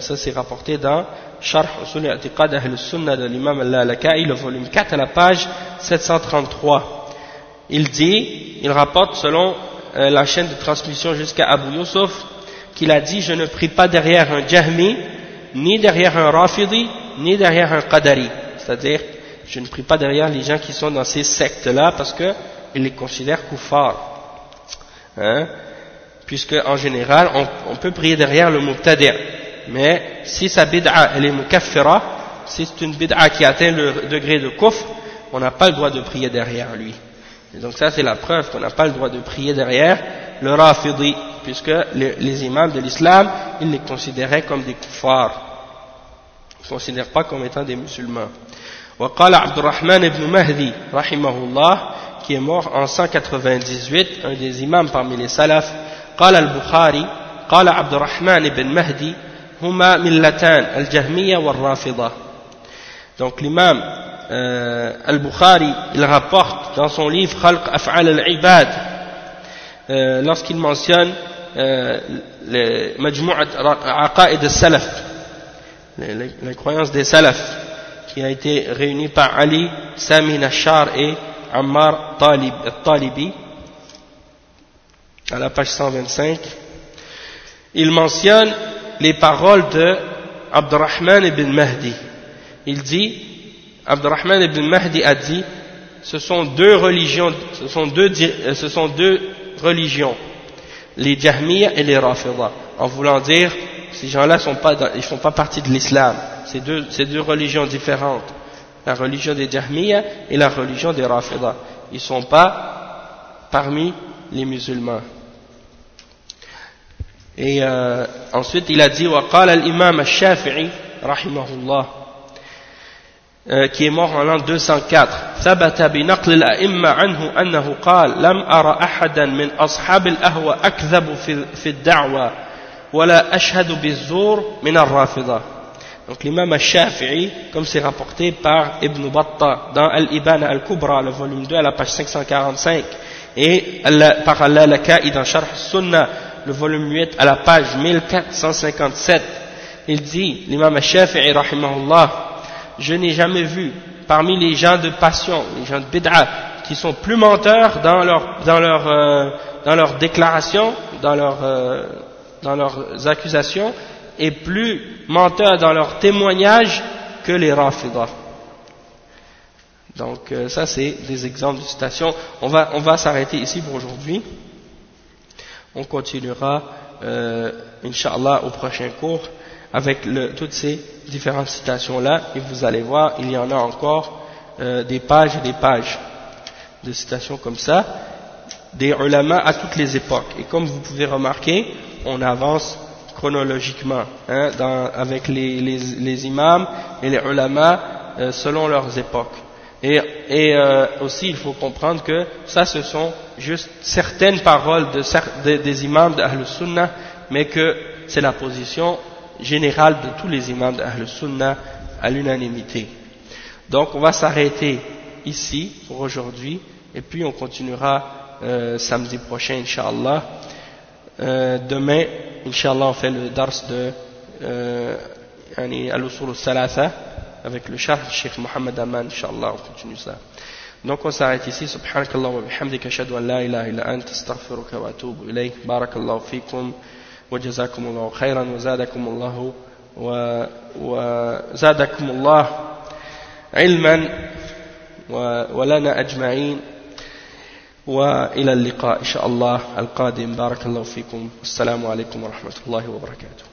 Ça c'est rapporté dans Sharh Usul I'tiqad Ahl Sunnah de l'imam al-Lalakai, le volume 4 à la page 733. Il dit, il rapporte selon euh, la chaîne de transmission jusqu'à Abu Yusuf, qu'il a dit, je ne prie pas derrière un Jahmi, ni derrière un Rafidi, ni derrière un Qadari. C'est-à-dire, je ne prie pas derrière les gens qui sont dans ces sectes-là parce qu'ils les considèrent kuffar. Hein? Puisque, en général, on, peut prier derrière le Muqtadir. Mais si sa bid'a, elle est mukaffira, si c'est une bid'a qui atteint le degré de kufr, on n'a pas le droit de prier derrière lui. Et donc ça, c'est la preuve qu'on n'a pas le droit de prier derrière le Rafidi, puisque les, les imams de l'islam, ils les considéraient comme des kuffars. Ils ne considèrent pas comme étant des musulmans. وقال عبد الرحمن بن مهدي رحمه الله qui est mort en 198 un des imams parmi les salafs قال البخاري قال عبد الرحمن بن مهدي هما ملتان الجهمية والرافضة donc l'imam euh, al-Bukhari il rapporte dans son livre Khalq Af'al al-Ibad euh, lorsqu'il mentionne euh, majmu'at aqaid al-salaf les croyances des salafs qui a été réuni par Ali, Sami Nashar et Ammar Talib, Talibi, à la page 125. Il mentionne les paroles de Abdurrahman ibn Mahdi. Il dit, Abdurrahman ibn Mahdi a dit, ce sont deux religions, ce sont deux, ce sont deux religions, les Jahmiyyah et les Rafida, en voulant dire, ces gens-là ne font pas partie de l'islam. C'est deux, deux, religions différentes. La religion des Jahmiyyah et la religion des Rafida. Ils ne sont pas parmi les musulmans. Et euh, ensuite, il a dit وقال الإمام الشافعي رحمه الله qui est mort en l'an 204 ثبت بنقل الأئمة عنه أنه قال لم أرى أحدا من أصحاب الأهوى أكذب في, في الدعوة ولا أشهد بالزور من الرافضة Donc l'imam al-Shafi'i, comme c'est rapporté par Ibn Battah dans Al-Ibana al-Kubra, le volume 2 à la page 545, et par Al-Laka'i dans Sharh Sunnah, le volume 8 à la page 1457, il dit, l'imam al-Shafi'i, rahimahullah, je n'ai jamais vu parmi les gens de passion, les gens de bid'a, qui sont plus menteurs dans leur, dans leur, dans leurs déclarations, dans, leur, euh, dans leurs accusations, et plus menteurs dans leurs témoignages que les Rafidah. Donc euh, ça c'est des exemples de citations. On va, on va s'arrêter ici pour aujourd'hui. On continuera, euh, Inch'Allah, au prochain cours avec toutes ces différentes citations-là. Et vous allez voir, il y en a encore euh, des pages et des pages de citations comme ça, des ulama à toutes les époques. Et comme vous pouvez remarquer, on avance chronologiquement, hein, avec les, imams et les ulama euh, selon leurs époques. Et, euh, aussi, il faut comprendre que ça, ce sont juste certaines paroles de, de, des imams d'Ahl Sunnah, mais que c'est la position générale de tous les imams d'Ahl Sunnah à l'unanimité. Donc, on va s'arrêter ici pour aujourd'hui, et puis on continuera euh, samedi prochain, Inch'Allah. Euh, demain, Inch'Allah, on fait le dars de euh, Al-Usul al-Thalatha avec le chah Cheikh Mohammed Aman, Inch'Allah, on continue ça. Donc on s'arrête ici. Subhanakallah wa bihamdika ashhadu an la ilaha illa anta astaghfiruka wa atubu ilayk. Barakallahu fikum وجزاكم الله خيرا وزادكم الله وزادكم الله علما ولنا أجمعين وإلى اللقاء إن شاء الله القادم. بارك الله فيكم. والسلام عليكم ورحمة الله وبركاته.